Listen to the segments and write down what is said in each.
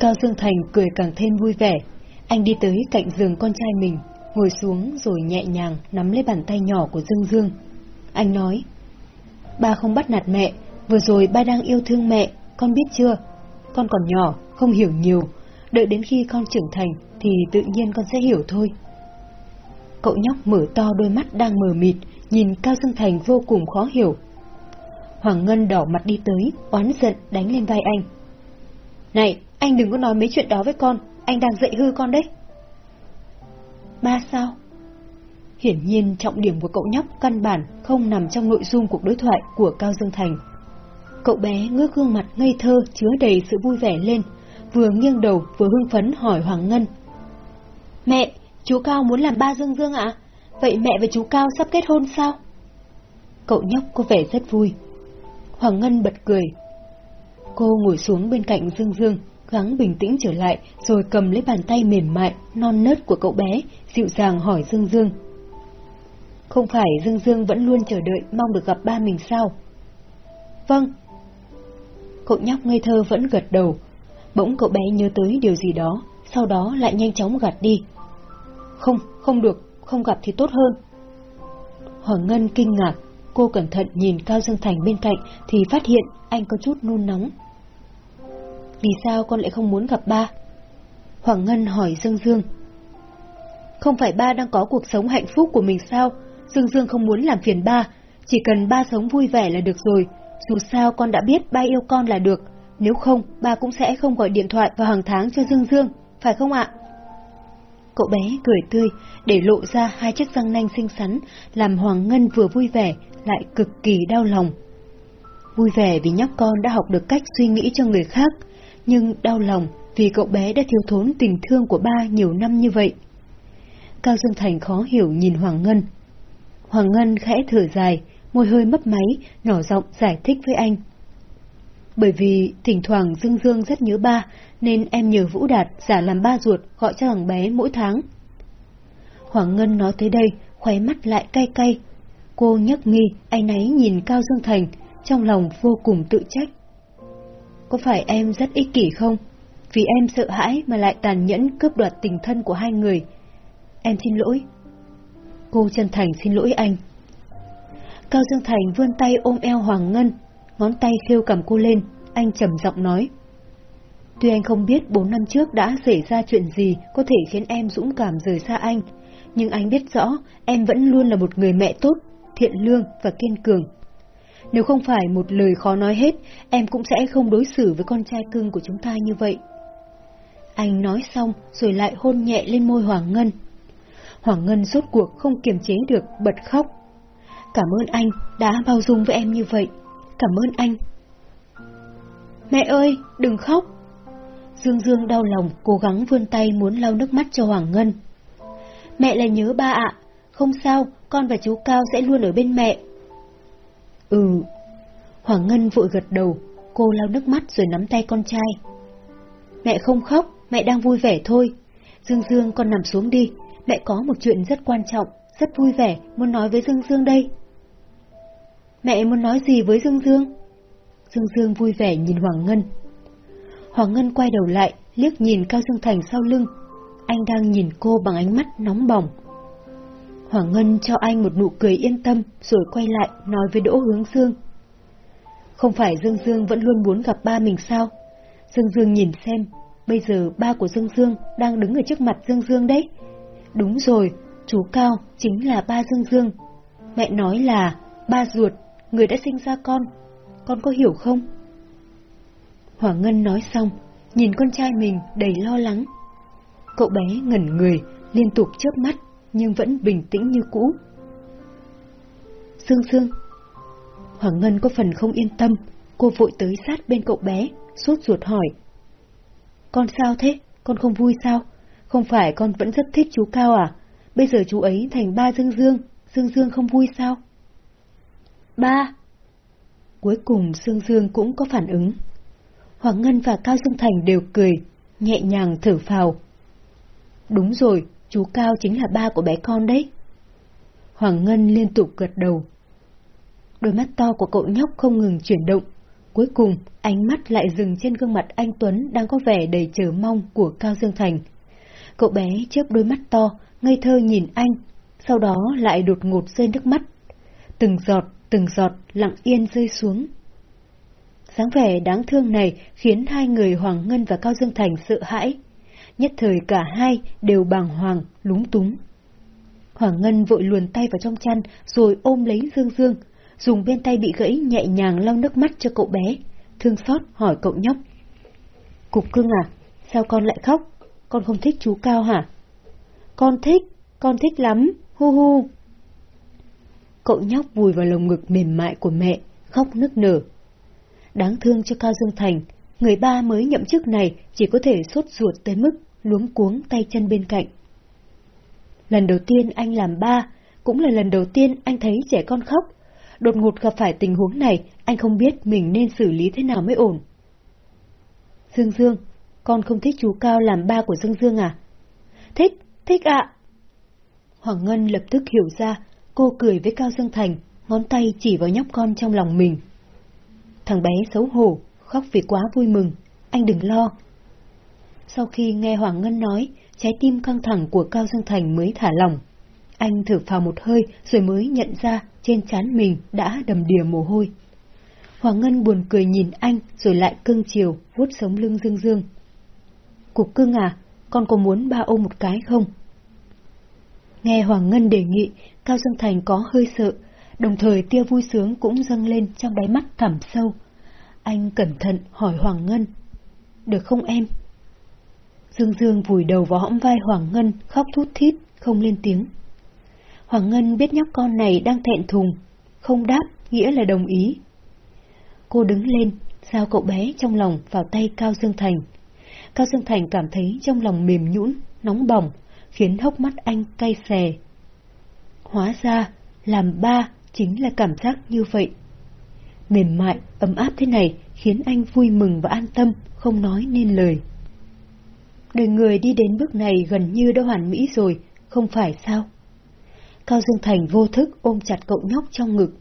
Cao Dương Thành cười càng thêm vui vẻ. Anh đi tới cạnh giường con trai mình, ngồi xuống rồi nhẹ nhàng nắm lấy bàn tay nhỏ của Dương Dương. Anh nói, ba không bắt nạt mẹ, vừa rồi ba đang yêu thương mẹ, con biết chưa? Con còn nhỏ, không hiểu nhiều, đợi đến khi con trưởng thành thì tự nhiên con sẽ hiểu thôi. Cậu nhóc mở to đôi mắt đang mờ mịt, nhìn Cao Dương Thành vô cùng khó hiểu. Hoàng Ngân đỏ mặt đi tới, oán giận đánh lên vai anh. Này, anh đừng có nói mấy chuyện đó với con, anh đang dạy hư con đấy. Ba sao? Hiển nhiên trọng điểm của cậu nhóc căn bản không nằm trong nội dung cuộc đối thoại của Cao Dương Thành. Cậu bé ngước gương mặt ngây thơ chứa đầy sự vui vẻ lên, vừa nghiêng đầu vừa hưng phấn hỏi Hoàng Ngân. Mẹ, chú Cao muốn làm ba Dương Dương ạ? Vậy mẹ và chú Cao sắp kết hôn sao? Cậu nhóc có vẻ rất vui. Hoàng Ngân bật cười. Cô ngồi xuống bên cạnh Dương Dương, gắng bình tĩnh trở lại rồi cầm lấy bàn tay mềm mại, non nớt của cậu bé, dịu dàng hỏi Dương Dương. Không phải Dương Dương vẫn luôn chờ đợi mong được gặp ba mình sao? Vâng. Cậu nhóc ngây thơ vẫn gật đầu. Bỗng cậu bé nhớ tới điều gì đó, sau đó lại nhanh chóng gạt đi. Không, không được, không gặp thì tốt hơn. Hoàng Ngân kinh ngạc, cô cẩn thận nhìn Cao Dương Thành bên cạnh thì phát hiện anh có chút nôn nóng. Vì sao con lại không muốn gặp ba? Hoàng Ngân hỏi Dương Dương. Không phải ba đang có cuộc sống hạnh phúc của mình sao? Dương Dương không muốn làm phiền ba, chỉ cần ba sống vui vẻ là được rồi. Dù sao con đã biết ba yêu con là được, nếu không ba cũng sẽ không gọi điện thoại vào hàng tháng cho Dương Dương, phải không ạ? Cậu bé cười tươi, để lộ ra hai chiếc răng nanh xinh xắn, làm Hoàng Ngân vừa vui vẻ, lại cực kỳ đau lòng. Vui vẻ vì nhóc con đã học được cách suy nghĩ cho người khác, nhưng đau lòng vì cậu bé đã thiếu thốn tình thương của ba nhiều năm như vậy. Cao Dương Thành khó hiểu nhìn Hoàng Ngân. Hoàng Ngân khẽ thở dài, môi hơi mấp máy, nhỏ giọng giải thích với anh. Bởi vì thỉnh thoảng Dương Dương rất nhớ ba, nên em nhờ Vũ Đạt giả làm ba ruột gọi cho thằng bé mỗi tháng. Hoàng Ngân nói tới đây, khóe mắt lại cay cay. Cô nhấc mi, anh ấy nhìn Cao Dương Thành, trong lòng vô cùng tự trách. Có phải em rất ích kỷ không? Vì em sợ hãi mà lại tàn nhẫn cướp đoạt tình thân của hai người. Em xin lỗi. Cô chân thành xin lỗi anh. Cao Dương Thành vươn tay ôm eo Hoàng Ngân, ngón tay khêu cầm cô lên, anh trầm giọng nói. Tuy anh không biết bốn năm trước đã xảy ra chuyện gì có thể khiến em dũng cảm rời xa anh, nhưng anh biết rõ em vẫn luôn là một người mẹ tốt, thiện lương và kiên cường. Nếu không phải một lời khó nói hết, em cũng sẽ không đối xử với con trai cưng của chúng ta như vậy. Anh nói xong rồi lại hôn nhẹ lên môi Hoàng Ngân. Hoàng Ngân rốt cuộc không kiềm chế được bật khóc. Cảm ơn anh đã bao dung với em như vậy. Cảm ơn anh. Mẹ ơi, đừng khóc. Dương Dương đau lòng, cố gắng vươn tay muốn lau nước mắt cho Hoàng Ngân. Mẹ là nhớ ba ạ, không sao, con và chú Cao sẽ luôn ở bên mẹ. Ừ. Hoàng Ngân vội gật đầu, cô lau nước mắt rồi nắm tay con trai. Mẹ không khóc, mẹ đang vui vẻ thôi. Dương Dương con nằm xuống đi, mẹ có một chuyện rất quan trọng, rất vui vẻ, muốn nói với Dương Dương đây. Mẹ muốn nói gì với Dương Dương? Dương Dương vui vẻ nhìn Hoàng Ngân. Hoàng Ngân quay đầu lại, liếc nhìn Cao Dương Thành sau lưng. Anh đang nhìn cô bằng ánh mắt nóng bỏng. Hoàng Ngân cho anh một nụ cười yên tâm, rồi quay lại nói với Đỗ Hướng Dương. Không phải Dương Dương vẫn luôn muốn gặp ba mình sao? Dương Dương nhìn xem, bây giờ ba của Dương Dương đang đứng ở trước mặt Dương Dương đấy. Đúng rồi, chú Cao chính là ba Dương Dương. Mẹ nói là ba ruột, người đã sinh ra con. Con có hiểu không? Hoàng Ngân nói xong, nhìn con trai mình đầy lo lắng. Cậu bé ngẩn người, liên tục chớp mắt, nhưng vẫn bình tĩnh như cũ. Dương Dương Hoàng Ngân có phần không yên tâm, cô vội tới sát bên cậu bé, sốt ruột hỏi. Con sao thế? Con không vui sao? Không phải con vẫn rất thích chú Cao à? Bây giờ chú ấy thành ba Dương Dương, Dương Dương không vui sao? Ba! Cuối cùng Dương Dương cũng có phản ứng. Hoàng Ngân và Cao Dương Thành đều cười, nhẹ nhàng thở phào. Đúng rồi, chú Cao chính là ba của bé con đấy. Hoàng Ngân liên tục gật đầu. Đôi mắt to của cậu nhóc không ngừng chuyển động, Cuối cùng, ánh mắt lại dừng trên gương mặt anh Tuấn đang có vẻ đầy chờ mong của Cao Dương Thành. Cậu bé chớp đôi mắt to, ngây thơ nhìn anh, sau đó lại đột ngột rơi nước mắt. Từng giọt, từng giọt lặng yên rơi xuống. Sáng vẻ đáng thương này khiến hai người Hoàng Ngân và Cao Dương Thành sợ hãi. Nhất thời cả hai đều bàng hoàng, lúng túng. Hoàng Ngân vội luồn tay vào trong chăn rồi ôm lấy Dương Dương, dùng bên tay bị gãy nhẹ nhàng lau nước mắt cho cậu bé, thương xót hỏi cậu nhóc. Cục cưng à, sao con lại khóc? Con không thích chú Cao hả? Con thích, con thích lắm, hu hu. Cậu nhóc vùi vào lồng ngực mềm mại của mẹ, khóc nức nở. Đáng thương cho Cao Dương Thành, người ba mới nhậm chức này chỉ có thể sốt ruột tới mức luống cuống tay chân bên cạnh. Lần đầu tiên anh làm ba, cũng là lần đầu tiên anh thấy trẻ con khóc. Đột ngột gặp phải tình huống này, anh không biết mình nên xử lý thế nào mới ổn. Dương Dương, con không thích chú Cao làm ba của Dương Dương à? Thích, thích ạ. Hoàng Ngân lập tức hiểu ra, cô cười với Cao Dương Thành, ngón tay chỉ vào nhóc con trong lòng mình. Thằng bé xấu hổ, khóc vì quá vui mừng, anh đừng lo. Sau khi nghe Hoàng Ngân nói, trái tim căng thẳng của Cao Dương Thành mới thả lỏng. Anh thở phào một hơi rồi mới nhận ra trên trán mình đã đầm đìa mồ hôi. Hoàng Ngân buồn cười nhìn anh rồi lại cưng chiều, vuốt sống lưng Dương Dương. Cục cưng à, con có muốn ba ôm một cái không? Nghe Hoàng Ngân đề nghị, Cao Dương Thành có hơi sợ, đồng thời tia vui sướng cũng dâng lên trong đáy mắt thẳm sâu. Anh cẩn thận hỏi Hoàng Ngân. Được không em? Dương Dương vùi đầu vào hõm vai Hoàng Ngân, khóc thút thít, không lên tiếng. Hoàng Ngân biết nhóc con này đang thẹn thùng, không đáp nghĩa là đồng ý. Cô đứng lên, giao cậu bé trong lòng vào tay Cao Dương Thành. Cao Dương Thành cảm thấy trong lòng mềm nhũn, nóng bỏng, khiến hốc mắt anh cay xè. Hóa ra, làm ba chính là cảm giác như vậy. Mềm mại, ấm áp thế này khiến anh vui mừng và an tâm, không nói nên lời. Đời người đi đến bước này gần như đã hoàn mỹ rồi, không phải sao? Cao Dương Thành vô thức ôm chặt cậu nhóc trong ngực.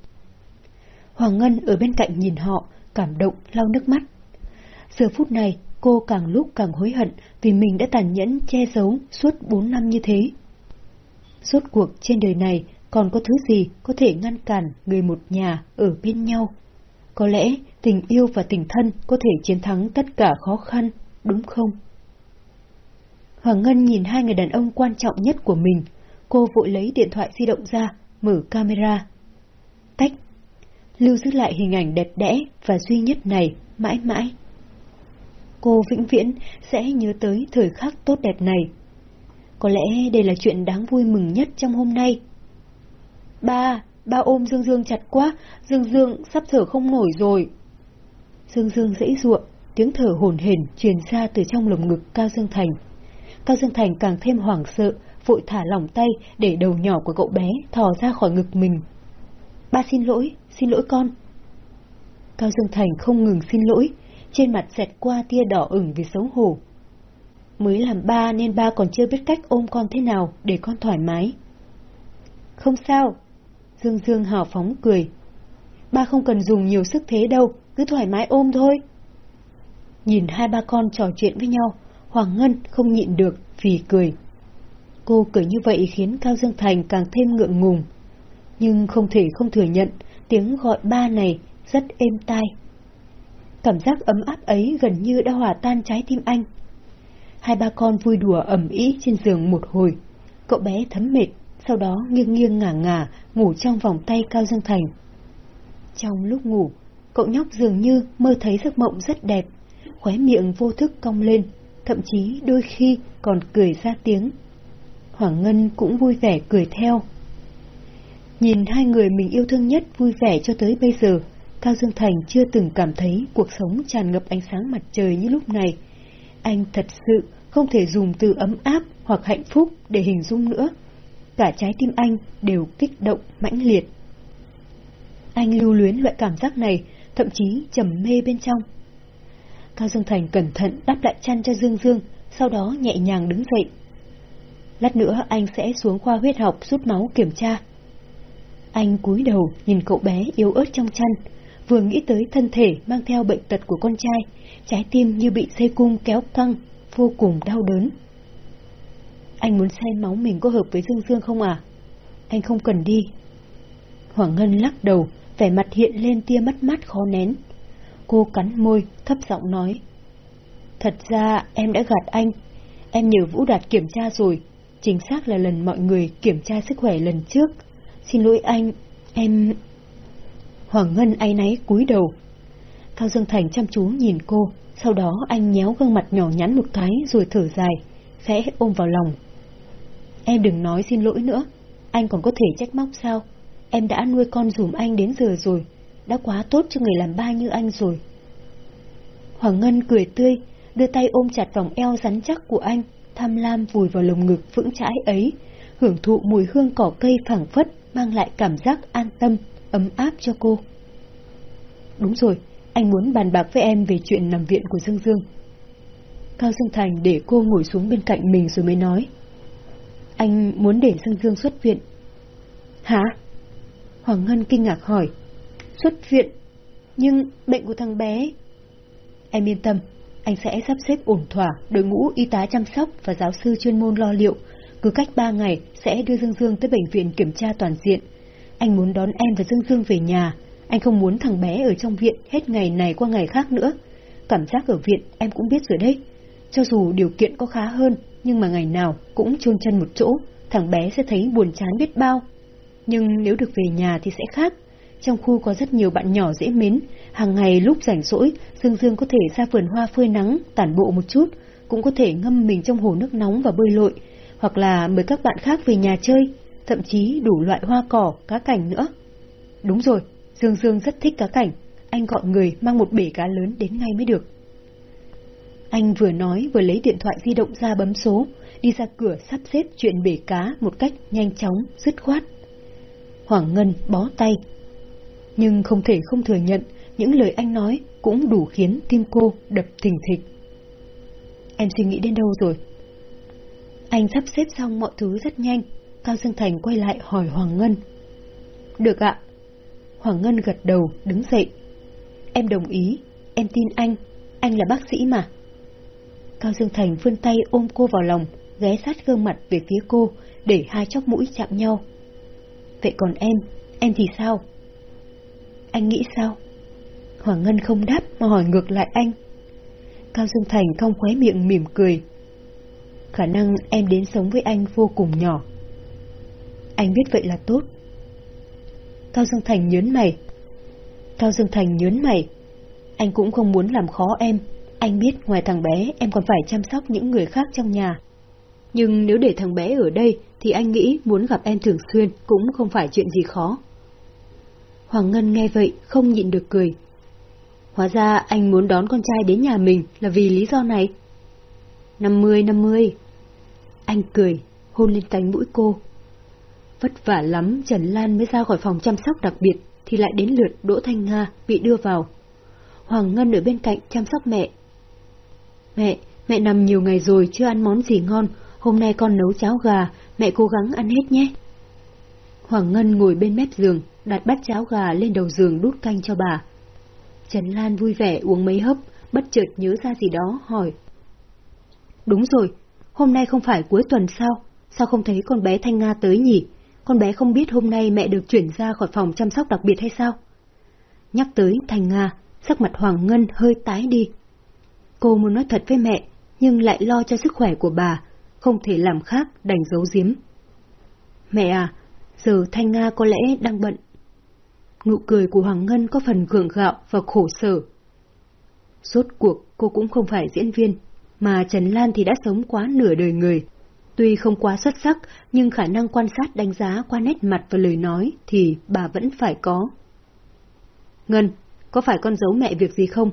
Hoàng Ngân ở bên cạnh nhìn họ, cảm động, lau nước mắt. Giờ phút này, cô càng lúc càng hối hận vì mình đã tàn nhẫn che giấu suốt bốn năm như thế. Suốt cuộc trên đời này còn có thứ gì có thể ngăn cản người một nhà ở bên nhau? Có lẽ tình yêu và tình thân có thể chiến thắng tất cả khó khăn, đúng không? Hoàng Ngân nhìn hai người đàn ông quan trọng nhất của mình, cô vội lấy điện thoại di động ra, mở camera. Tách. Lưu giữ lại hình ảnh đẹp đẽ và duy nhất này, mãi mãi. Cô vĩnh viễn sẽ nhớ tới thời khắc tốt đẹp này. Có lẽ đây là chuyện đáng vui mừng nhất trong hôm nay. Ba, ba ôm Dương Dương chặt quá, Dương Dương sắp thở không nổi rồi. Dương Dương dãy ruộng, tiếng thở hồn hển truyền ra từ trong lồng ngực Cao Dương Thành. Cao Dương Thành càng thêm hoảng sợ, vội thả lỏng tay để đầu nhỏ của cậu bé thò ra khỏi ngực mình. Ba xin lỗi, xin lỗi con. Cao Dương Thành không ngừng xin lỗi, trên mặt xẹt qua tia đỏ ửng vì xấu hổ. Mới làm ba nên ba còn chưa biết cách ôm con thế nào để con thoải mái. Không sao. Dương Dương hào phóng cười. Ba không cần dùng nhiều sức thế đâu, cứ thoải mái ôm thôi. Nhìn hai ba con trò chuyện với nhau, Hoàng Ngân không nhịn được vì cười. Cô cười như vậy khiến Cao Dương Thành càng thêm ngượng ngùng. Nhưng không thể không thừa nhận, tiếng gọi ba này rất êm tai. Cảm giác ấm áp ấy gần như đã hòa tan trái tim anh. Hai ba con vui đùa ẩm ý trên giường một hồi. Cậu bé thấm mệt, sau đó nghiêng nghiêng ngả ngả ngủ trong vòng tay Cao Dương Thành. Trong lúc ngủ, cậu nhóc dường như mơ thấy giấc mộng rất đẹp, khóe miệng vô thức cong lên, thậm chí đôi khi còn cười ra tiếng. Hoàng Ngân cũng vui vẻ cười theo. Nhìn hai người mình yêu thương nhất vui vẻ cho tới bây giờ, Cao Dương Thành chưa từng cảm thấy cuộc sống tràn ngập ánh sáng mặt trời như lúc này. Anh thật sự không thể dùng từ ấm áp hoặc hạnh phúc để hình dung nữa. Cả trái tim anh đều kích động mãnh liệt. Anh lưu luyến loại cảm giác này, thậm chí trầm mê bên trong. Cao Dương Thành cẩn thận đắp lại chăn cho Dương Dương, sau đó nhẹ nhàng đứng dậy. Lát nữa anh sẽ xuống khoa huyết học rút máu kiểm tra. Anh cúi đầu nhìn cậu bé yếu ớt trong chăn, vừa nghĩ tới thân thể mang theo bệnh tật của con trai, trái tim như bị dây cung kéo căng, vô cùng đau đớn. Anh muốn xem máu mình có hợp với Dương Dương không à? Anh không cần đi. Hoàng Ngân lắc đầu, vẻ mặt hiện lên tia mất mát khó nén. Cô cắn môi, thấp giọng nói. Thật ra em đã gạt anh. Em nhờ Vũ Đạt kiểm tra rồi. Chính xác là lần mọi người kiểm tra sức khỏe lần trước. Xin lỗi anh, em... Hoàng Ngân áy náy cúi đầu. Cao Dương Thành chăm chú nhìn cô, sau đó anh nhéo gương mặt nhỏ nhắn một cái rồi thở dài, khẽ ôm vào lòng. Em đừng nói xin lỗi nữa, anh còn có thể trách móc sao? Em đã nuôi con dùm anh đến giờ rồi, đã quá tốt cho người làm ba như anh rồi. Hoàng Ngân cười tươi, đưa tay ôm chặt vòng eo rắn chắc của anh, tham lam vùi vào lồng ngực vững chãi ấy, hưởng thụ mùi hương cỏ cây phảng phất mang lại cảm giác an tâm, ấm áp cho cô. Đúng rồi, anh muốn bàn bạc với em về chuyện nằm viện của Dương Dương. Cao Dương Thành để cô ngồi xuống bên cạnh mình rồi mới nói. Anh muốn để Dương Dương xuất viện. Hả? Hoàng Ngân kinh ngạc hỏi. Xuất viện? Nhưng bệnh của thằng bé... Em yên tâm, anh sẽ sắp xếp ổn thỏa đội ngũ y tá chăm sóc và giáo sư chuyên môn lo liệu. Cứ cách ba ngày sẽ đưa Dương Dương tới bệnh viện kiểm tra toàn diện. Anh muốn đón em và Dương Dương về nhà. Anh không muốn thằng bé ở trong viện hết ngày này qua ngày khác nữa. Cảm giác ở viện em cũng biết rồi đấy. Cho dù điều kiện có khá hơn, nhưng mà ngày nào cũng chôn chân một chỗ, thằng bé sẽ thấy buồn chán biết bao. Nhưng nếu được về nhà thì sẽ khác. Trong khu có rất nhiều bạn nhỏ dễ mến, hàng ngày lúc rảnh rỗi, Dương Dương có thể ra vườn hoa phơi nắng, tản bộ một chút, cũng có thể ngâm mình trong hồ nước nóng và bơi lội, hoặc là mời các bạn khác về nhà chơi, thậm chí đủ loại hoa cỏ, cá cảnh nữa. Đúng rồi, Dương Dương rất thích cá cảnh, anh gọi người mang một bể cá lớn đến ngay mới được. Anh vừa nói vừa lấy điện thoại di động ra bấm số, đi ra cửa sắp xếp chuyện bể cá một cách nhanh chóng, dứt khoát. Hoàng Ngân bó tay. Nhưng không thể không thừa nhận, những lời anh nói cũng đủ khiến tim cô đập thình thịch. Em suy nghĩ đến đâu rồi? Anh sắp xếp xong mọi thứ rất nhanh, Cao Dương Thành quay lại hỏi Hoàng Ngân. Được ạ. Hoàng Ngân gật đầu, đứng dậy. Em đồng ý, em tin anh, anh là bác sĩ mà. Cao Dương Thành vươn tay ôm cô vào lòng, ghé sát gương mặt về phía cô, để hai chóc mũi chạm nhau. Vậy còn em, em thì sao? Anh nghĩ sao? Hoàng Ngân không đáp mà hỏi ngược lại anh. Cao Dương Thành cong khóe miệng mỉm cười. Khả năng em đến sống với anh vô cùng nhỏ. Anh biết vậy là tốt. Cao Dương Thành nhớn mày. Cao Dương Thành nhớn mày. Anh cũng không muốn làm khó em. Anh biết ngoài thằng bé em còn phải chăm sóc những người khác trong nhà. Nhưng nếu để thằng bé ở đây thì anh nghĩ muốn gặp em thường xuyên cũng không phải chuyện gì khó. Hoàng Ngân nghe vậy không nhịn được cười. Hóa ra anh muốn đón con trai đến nhà mình là vì lý do này. Năm mươi, năm mươi. Anh cười, hôn lên cánh mũi cô. Vất vả lắm Trần Lan mới ra khỏi phòng chăm sóc đặc biệt thì lại đến lượt Đỗ Thanh Nga bị đưa vào. Hoàng Ngân ở bên cạnh chăm sóc mẹ. Mẹ, mẹ nằm nhiều ngày rồi chưa ăn món gì ngon, hôm nay con nấu cháo gà, mẹ cố gắng ăn hết nhé. Hoàng Ngân ngồi bên mép giường, đặt bát cháo gà lên đầu giường đút canh cho bà. Trần Lan vui vẻ uống mấy hớp, bất chợt nhớ ra gì đó, hỏi. Đúng rồi, hôm nay không phải cuối tuần sao? Sao không thấy con bé Thanh Nga tới nhỉ? Con bé không biết hôm nay mẹ được chuyển ra khỏi phòng chăm sóc đặc biệt hay sao? Nhắc tới Thanh Nga, sắc mặt Hoàng Ngân hơi tái đi. Cô muốn nói thật với mẹ, nhưng lại lo cho sức khỏe của bà, không thể làm khác đành giấu giếm. Mẹ à, giờ Thanh Nga có lẽ đang bận. Nụ cười của Hoàng Ngân có phần gượng gạo và khổ sở. Rốt cuộc cô cũng không phải diễn viên, mà Trần Lan thì đã sống quá nửa đời người. Tuy không quá xuất sắc, nhưng khả năng quan sát đánh giá qua nét mặt và lời nói thì bà vẫn phải có. Ngân, có phải con giấu mẹ việc gì không?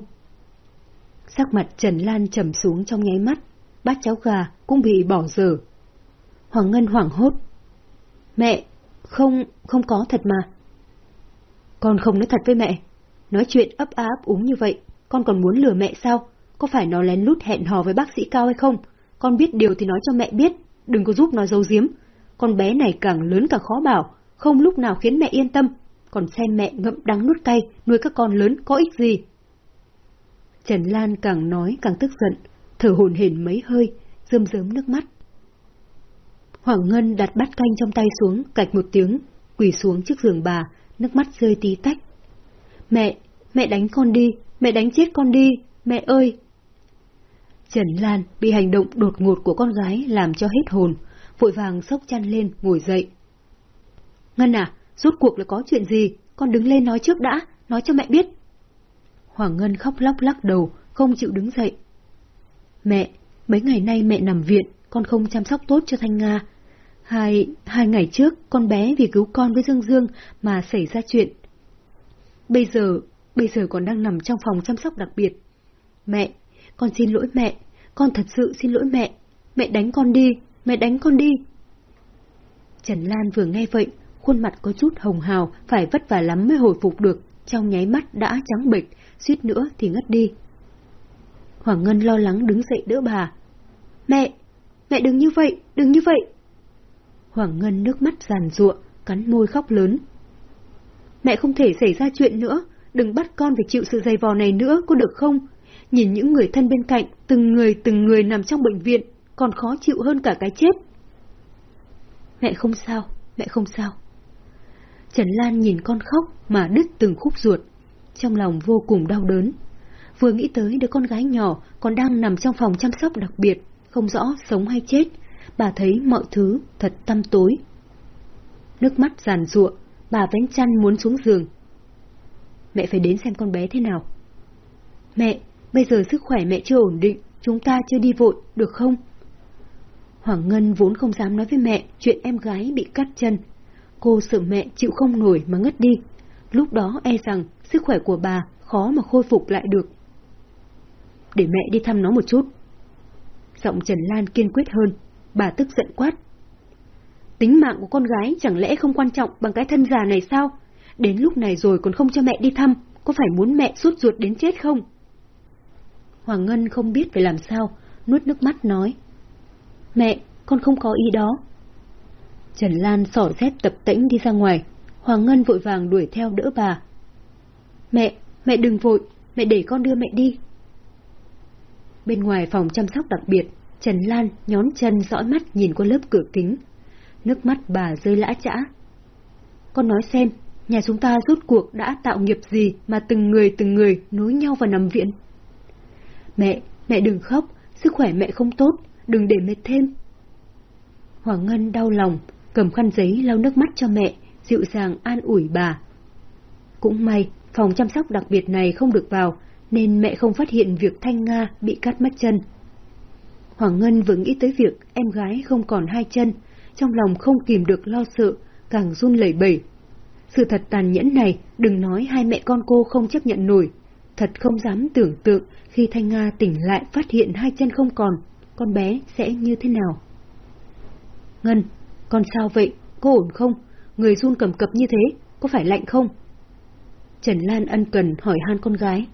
Sắc mặt Trần Lan trầm xuống trong nháy mắt, bát cháo gà cũng bị bỏ dở. Hoàng Ngân hoảng hốt. Mẹ, không, không có thật mà. Con không nói thật với mẹ. Nói chuyện ấp á ấp úng như vậy, con còn muốn lừa mẹ sao? Có phải nó lén lút hẹn hò với bác sĩ Cao hay không? Con biết điều thì nói cho mẹ biết, đừng có giúp nó giấu giếm. Con bé này càng lớn càng khó bảo, không lúc nào khiến mẹ yên tâm. còn xem mẹ ngậm đắng nuốt cay, nuôi các con lớn có ích gì. Trần Lan càng nói càng tức giận, thở hồn hển mấy hơi, rơm rớm nước mắt. Hoàng Ngân đặt bát canh trong tay xuống, cạch một tiếng, quỳ xuống trước giường bà, nước mắt rơi tí tách. Mẹ, mẹ đánh con đi, mẹ đánh chết con đi, mẹ ơi! Trần Lan bị hành động đột ngột của con gái làm cho hết hồn, vội vàng sốc chăn lên, ngồi dậy. Ngân à, rốt cuộc là có chuyện gì? Con đứng lên nói trước đã, nói cho mẹ biết. Hoàng Ngân khóc lóc lắc đầu, không chịu đứng dậy. Mẹ, mấy ngày nay mẹ nằm viện, con không chăm sóc tốt cho Thanh Nga. Hai, hai ngày trước, con bé vì cứu con với Dương Dương mà xảy ra chuyện. Bây giờ, bây giờ còn đang nằm trong phòng chăm sóc đặc biệt. Mẹ, con xin lỗi mẹ, con thật sự xin lỗi mẹ. Mẹ đánh con đi, mẹ đánh con đi. Trần Lan vừa nghe vậy, khuôn mặt có chút hồng hào, phải vất vả lắm mới hồi phục được, trong nháy mắt đã trắng bệch, suýt nữa thì ngất đi. Hoàng Ngân lo lắng đứng dậy đỡ bà. Mẹ, mẹ đừng như vậy, đừng như vậy. Hoàng Ngân nước mắt giàn ruộng, cắn môi khóc lớn. Mẹ không thể xảy ra chuyện nữa, đừng bắt con phải chịu sự dày vò này nữa, có được không? Nhìn những người thân bên cạnh, từng người từng người nằm trong bệnh viện, còn khó chịu hơn cả cái chết. Mẹ không sao, mẹ không sao. Trần Lan nhìn con khóc mà đứt từng khúc ruột, trong lòng vô cùng đau đớn. Vừa nghĩ tới đứa con gái nhỏ còn đang nằm trong phòng chăm sóc đặc biệt, không rõ sống hay chết, bà thấy mọi thứ thật tăm tối. Nước mắt giàn ruộng, bà vén chăn muốn xuống giường. Mẹ phải đến xem con bé thế nào. Mẹ, bây giờ sức khỏe mẹ chưa ổn định, chúng ta chưa đi vội, được không? Hoàng Ngân vốn không dám nói với mẹ chuyện em gái bị cắt chân. Cô sợ mẹ chịu không nổi mà ngất đi. Lúc đó e rằng sức khỏe của bà khó mà khôi phục lại được. Để mẹ đi thăm nó một chút. Giọng Trần Lan kiên quyết hơn, bà tức giận quát. Tính mạng của con gái chẳng lẽ không quan trọng bằng cái thân già này sao? Đến lúc này rồi còn không cho mẹ đi thăm, có phải muốn mẹ suốt ruột đến chết không? Hoàng Ngân không biết phải làm sao, nuốt nước mắt nói. Mẹ, con không có ý đó. Trần Lan sỏ dép tập tĩnh đi ra ngoài, Hoàng Ngân vội vàng đuổi theo đỡ bà. Mẹ, mẹ đừng vội, mẹ để con đưa mẹ đi. Bên ngoài phòng chăm sóc đặc biệt, Trần Lan nhón chân dõi mắt nhìn qua lớp cửa kính. Nước mắt bà rơi lã chã. Con nói xem, nhà chúng ta rốt cuộc đã tạo nghiệp gì mà từng người từng người nối nhau vào nằm viện? Mẹ, mẹ đừng khóc, sức khỏe mẹ không tốt, đừng để mệt thêm. Hoàng Ngân đau lòng, cầm khăn giấy lau nước mắt cho mẹ, dịu dàng an ủi bà. Cũng may, phòng chăm sóc đặc biệt này không được vào, nên mẹ không phát hiện việc Thanh Nga bị cắt mất chân. Hoàng Ngân vừa nghĩ tới việc em gái không còn hai chân, trong lòng không kìm được lo sợ, càng run lẩy bẩy. Sự thật tàn nhẫn này, đừng nói hai mẹ con cô không chấp nhận nổi. Thật không dám tưởng tượng khi Thanh Nga tỉnh lại phát hiện hai chân không còn, con bé sẽ như thế nào. Ngân, con sao vậy? Cô ổn không? Người run cầm cập như thế, có phải lạnh không? Trần Lan ân cần hỏi han con gái.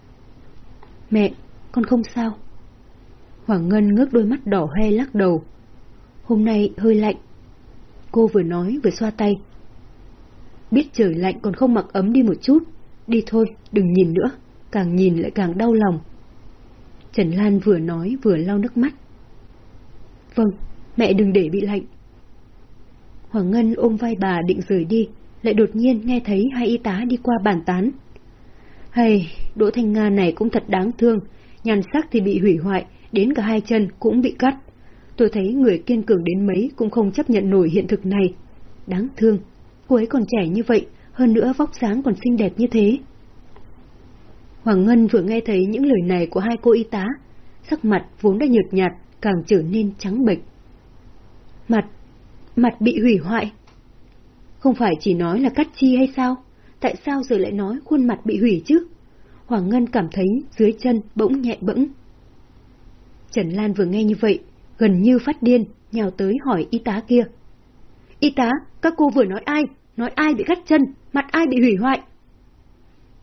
Mẹ, con không sao. Hoàng Ngân ngước đôi mắt đỏ hoe lắc đầu. Hôm nay hơi lạnh. Cô vừa nói vừa xoa tay. Biết trời lạnh còn không mặc ấm đi một chút. Đi thôi, đừng nhìn nữa. Càng nhìn lại càng đau lòng. Trần Lan vừa nói vừa lau nước mắt. Vâng, mẹ đừng để bị lạnh. Hoàng Ngân ôm vai bà định rời đi, lại đột nhiên nghe thấy hai y tá đi qua bàn tán. Hay, Đỗ Thanh Nga này cũng thật đáng thương, nhàn sắc thì bị hủy hoại, đến cả hai chân cũng bị cắt. Tôi thấy người kiên cường đến mấy cũng không chấp nhận nổi hiện thực này. Đáng thương, cô ấy còn trẻ như vậy, hơn nữa vóc dáng còn xinh đẹp như thế. Hoàng Ngân vừa nghe thấy những lời này của hai cô y tá, sắc mặt vốn đã nhợt nhạt, càng trở nên trắng bệch. Mặt, mặt bị hủy hoại. Không phải chỉ nói là cắt chi hay sao? Tại sao giờ lại nói khuôn mặt bị hủy chứ? Hoàng Ngân cảm thấy dưới chân bỗng nhẹ bẫng. Trần Lan vừa nghe như vậy, gần như phát điên, nhào tới hỏi y tá kia. Y tá, các cô vừa nói ai? Nói ai bị gắt chân, mặt ai bị hủy hoại?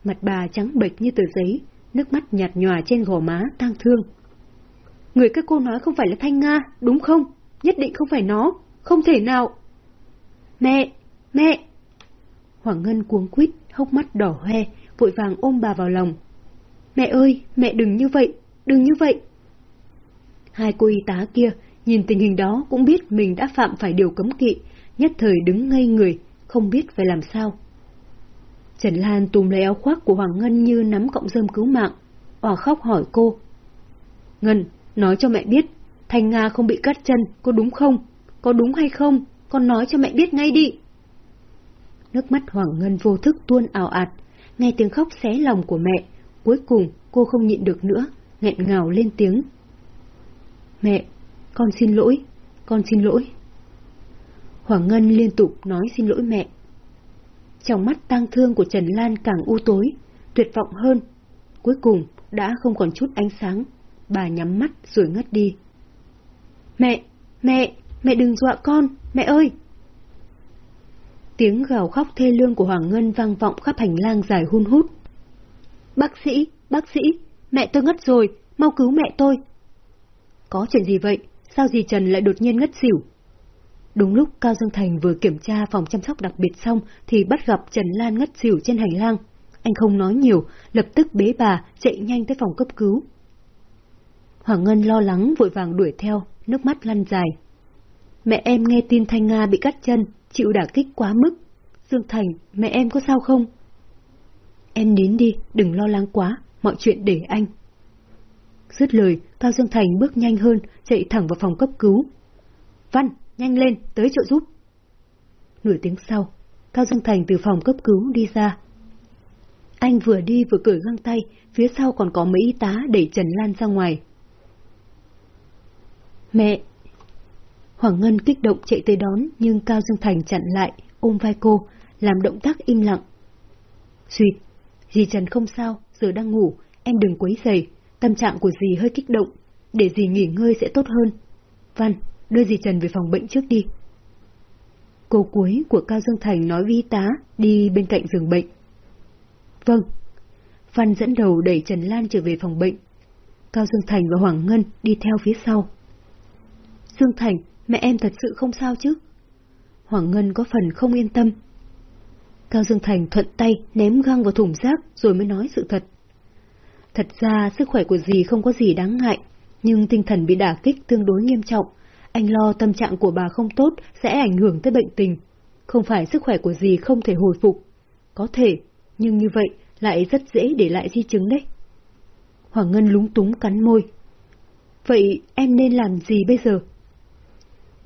Mặt bà trắng bệch như tờ giấy, nước mắt nhạt nhòa trên gò má tang thương. Người các cô nói không phải là Thanh Nga, đúng không? Nhất định không phải nó, không thể nào. Mẹ, mẹ! Hoàng Ngân cuống quýt, hốc mắt đỏ hoe, vội vàng ôm bà vào lòng. Mẹ ơi, mẹ đừng như vậy, đừng như vậy. Hai cô y tá kia nhìn tình hình đó cũng biết mình đã phạm phải điều cấm kỵ, nhất thời đứng ngây người, không biết phải làm sao. Trần Lan tùm lấy áo khoác của Hoàng Ngân như nắm cọng rơm cứu mạng, òa khóc hỏi cô. Ngân, nói cho mẹ biết, Thanh Nga không bị cắt chân, có đúng không? Có đúng hay không? Con nói cho mẹ biết ngay đi. Nước mắt Hoàng Ngân vô thức tuôn ảo ạt, nghe tiếng khóc xé lòng của mẹ, cuối cùng cô không nhịn được nữa, nghẹn ngào lên tiếng. Mẹ, con xin lỗi, con xin lỗi. Hoàng Ngân liên tục nói xin lỗi mẹ. Trong mắt tang thương của Trần Lan càng u tối, tuyệt vọng hơn. Cuối cùng đã không còn chút ánh sáng, bà nhắm mắt rồi ngất đi. Mẹ, mẹ, mẹ đừng dọa con, mẹ ơi! Tiếng gào khóc thê lương của Hoàng Ngân vang vọng khắp hành lang dài hun hút. Bác sĩ, bác sĩ, mẹ tôi ngất rồi, mau cứu mẹ tôi. Có chuyện gì vậy? Sao dì Trần lại đột nhiên ngất xỉu? Đúng lúc Cao Dương Thành vừa kiểm tra phòng chăm sóc đặc biệt xong thì bắt gặp Trần Lan ngất xỉu trên hành lang. Anh không nói nhiều, lập tức bế bà, chạy nhanh tới phòng cấp cứu. Hoàng Ngân lo lắng vội vàng đuổi theo, nước mắt lăn dài. Mẹ em nghe tin Thanh Nga bị cắt chân, chịu đả kích quá mức. Dương Thành, mẹ em có sao không? Em đến đi, đừng lo lắng quá, mọi chuyện để anh. Dứt lời, Cao Dương Thành bước nhanh hơn, chạy thẳng vào phòng cấp cứu. Văn, nhanh lên, tới trợ giúp. Nửa tiếng sau, Cao Dương Thành từ phòng cấp cứu đi ra. Anh vừa đi vừa cởi găng tay, phía sau còn có mấy y tá đẩy Trần Lan ra ngoài. Mẹ! Hoàng Ngân kích động chạy tới đón nhưng Cao Dương Thành chặn lại, ôm vai cô, làm động tác im lặng. Xuyệt! Dì Trần không sao, giờ đang ngủ, em đừng quấy giày tâm trạng của dì hơi kích động, để dì nghỉ ngơi sẽ tốt hơn. Văn, đưa dì Trần về phòng bệnh trước đi. Cô cuối của Cao Dương Thành nói với y tá đi bên cạnh giường bệnh. Vâng. Văn dẫn đầu đẩy Trần Lan trở về phòng bệnh. Cao Dương Thành và Hoàng Ngân đi theo phía sau. Dương Thành, mẹ em thật sự không sao chứ? Hoàng Ngân có phần không yên tâm. Cao Dương Thành thuận tay ném găng vào thùng rác rồi mới nói sự thật. Thật ra sức khỏe của dì không có gì đáng ngại, nhưng tinh thần bị đả kích tương đối nghiêm trọng. Anh lo tâm trạng của bà không tốt sẽ ảnh hưởng tới bệnh tình. Không phải sức khỏe của dì không thể hồi phục. Có thể, nhưng như vậy lại rất dễ để lại di chứng đấy. Hoàng Ngân lúng túng cắn môi. Vậy em nên làm gì bây giờ?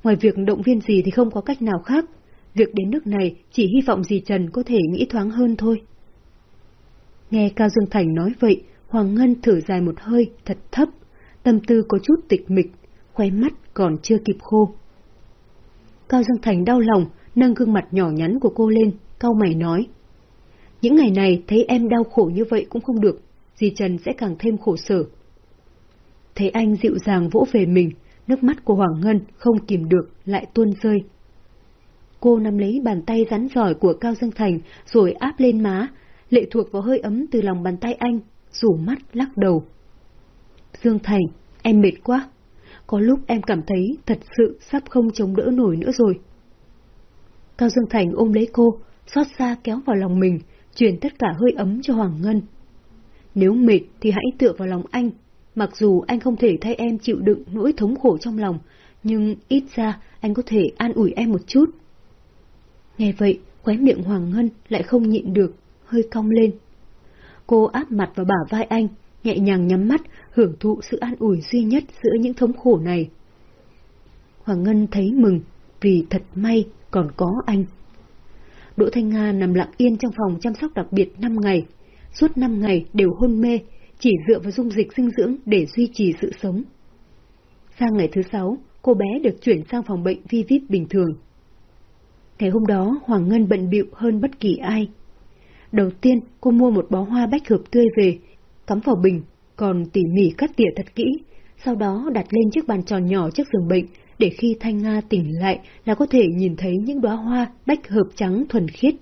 Ngoài việc động viên gì thì không có cách nào khác. Việc đến nước này chỉ hy vọng dì Trần có thể nghĩ thoáng hơn thôi. Nghe Cao Dương Thành nói vậy, Hoàng Ngân thở dài một hơi thật thấp, tâm tư có chút tịch mịch, khóe mắt còn chưa kịp khô. Cao Dương Thành đau lòng, nâng gương mặt nhỏ nhắn của cô lên, cau mày nói. Những ngày này thấy em đau khổ như vậy cũng không được, dì Trần sẽ càng thêm khổ sở. Thấy anh dịu dàng vỗ về mình, nước mắt của Hoàng Ngân không kìm được lại tuôn rơi. Cô nắm lấy bàn tay rắn giỏi của Cao Dương Thành rồi áp lên má, lệ thuộc vào hơi ấm từ lòng bàn tay anh, rủ mắt lắc đầu. Dương Thành, em mệt quá. Có lúc em cảm thấy thật sự sắp không chống đỡ nổi nữa rồi. Cao Dương Thành ôm lấy cô, xót xa kéo vào lòng mình, truyền tất cả hơi ấm cho Hoàng Ngân. Nếu mệt thì hãy tựa vào lòng anh, mặc dù anh không thể thay em chịu đựng nỗi thống khổ trong lòng, nhưng ít ra anh có thể an ủi em một chút. Nghe vậy, khóe miệng Hoàng Ngân lại không nhịn được, hơi cong lên. Cô áp mặt vào bả vai anh, nhẹ nhàng nhắm mắt, hưởng thụ sự an ủi duy nhất giữa những thống khổ này. Hoàng Ngân thấy mừng, vì thật may còn có anh. Đỗ Thanh Nga nằm lặng yên trong phòng chăm sóc đặc biệt 5 ngày. Suốt 5 ngày đều hôn mê, chỉ dựa vào dung dịch dinh dưỡng để duy trì sự sống. Sang ngày thứ sáu, cô bé được chuyển sang phòng bệnh vi vip bình thường. Ngày hôm đó, Hoàng Ngân bận bịu hơn bất kỳ ai. Đầu tiên, cô mua một bó hoa bách hợp tươi về, cắm vào bình, còn tỉ mỉ cắt tỉa thật kỹ, sau đó đặt lên chiếc bàn tròn nhỏ trước giường bệnh, để khi Thanh Nga tỉnh lại là có thể nhìn thấy những đóa hoa bách hợp trắng thuần khiết.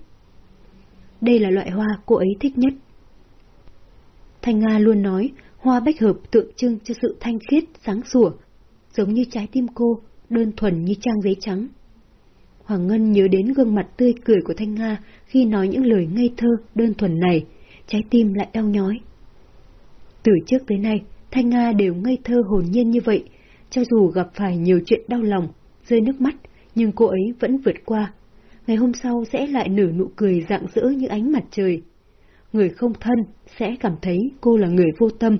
Đây là loại hoa cô ấy thích nhất. Thanh Nga luôn nói hoa bách hợp tượng trưng cho sự thanh khiết, sáng sủa, giống như trái tim cô, đơn thuần như trang giấy trắng. Hoàng Ngân nhớ đến gương mặt tươi cười của Thanh Nga khi nói những lời ngây thơ, đơn thuần này, trái tim lại đau nhói. Từ trước tới nay, Thanh Nga đều ngây thơ hồn nhiên như vậy, cho dù gặp phải nhiều chuyện đau lòng, rơi nước mắt, nhưng cô ấy vẫn vượt qua. Ngày hôm sau sẽ lại nở nụ cười rạng rỡ như ánh mặt trời. Người không thân sẽ cảm thấy cô là người vô tâm,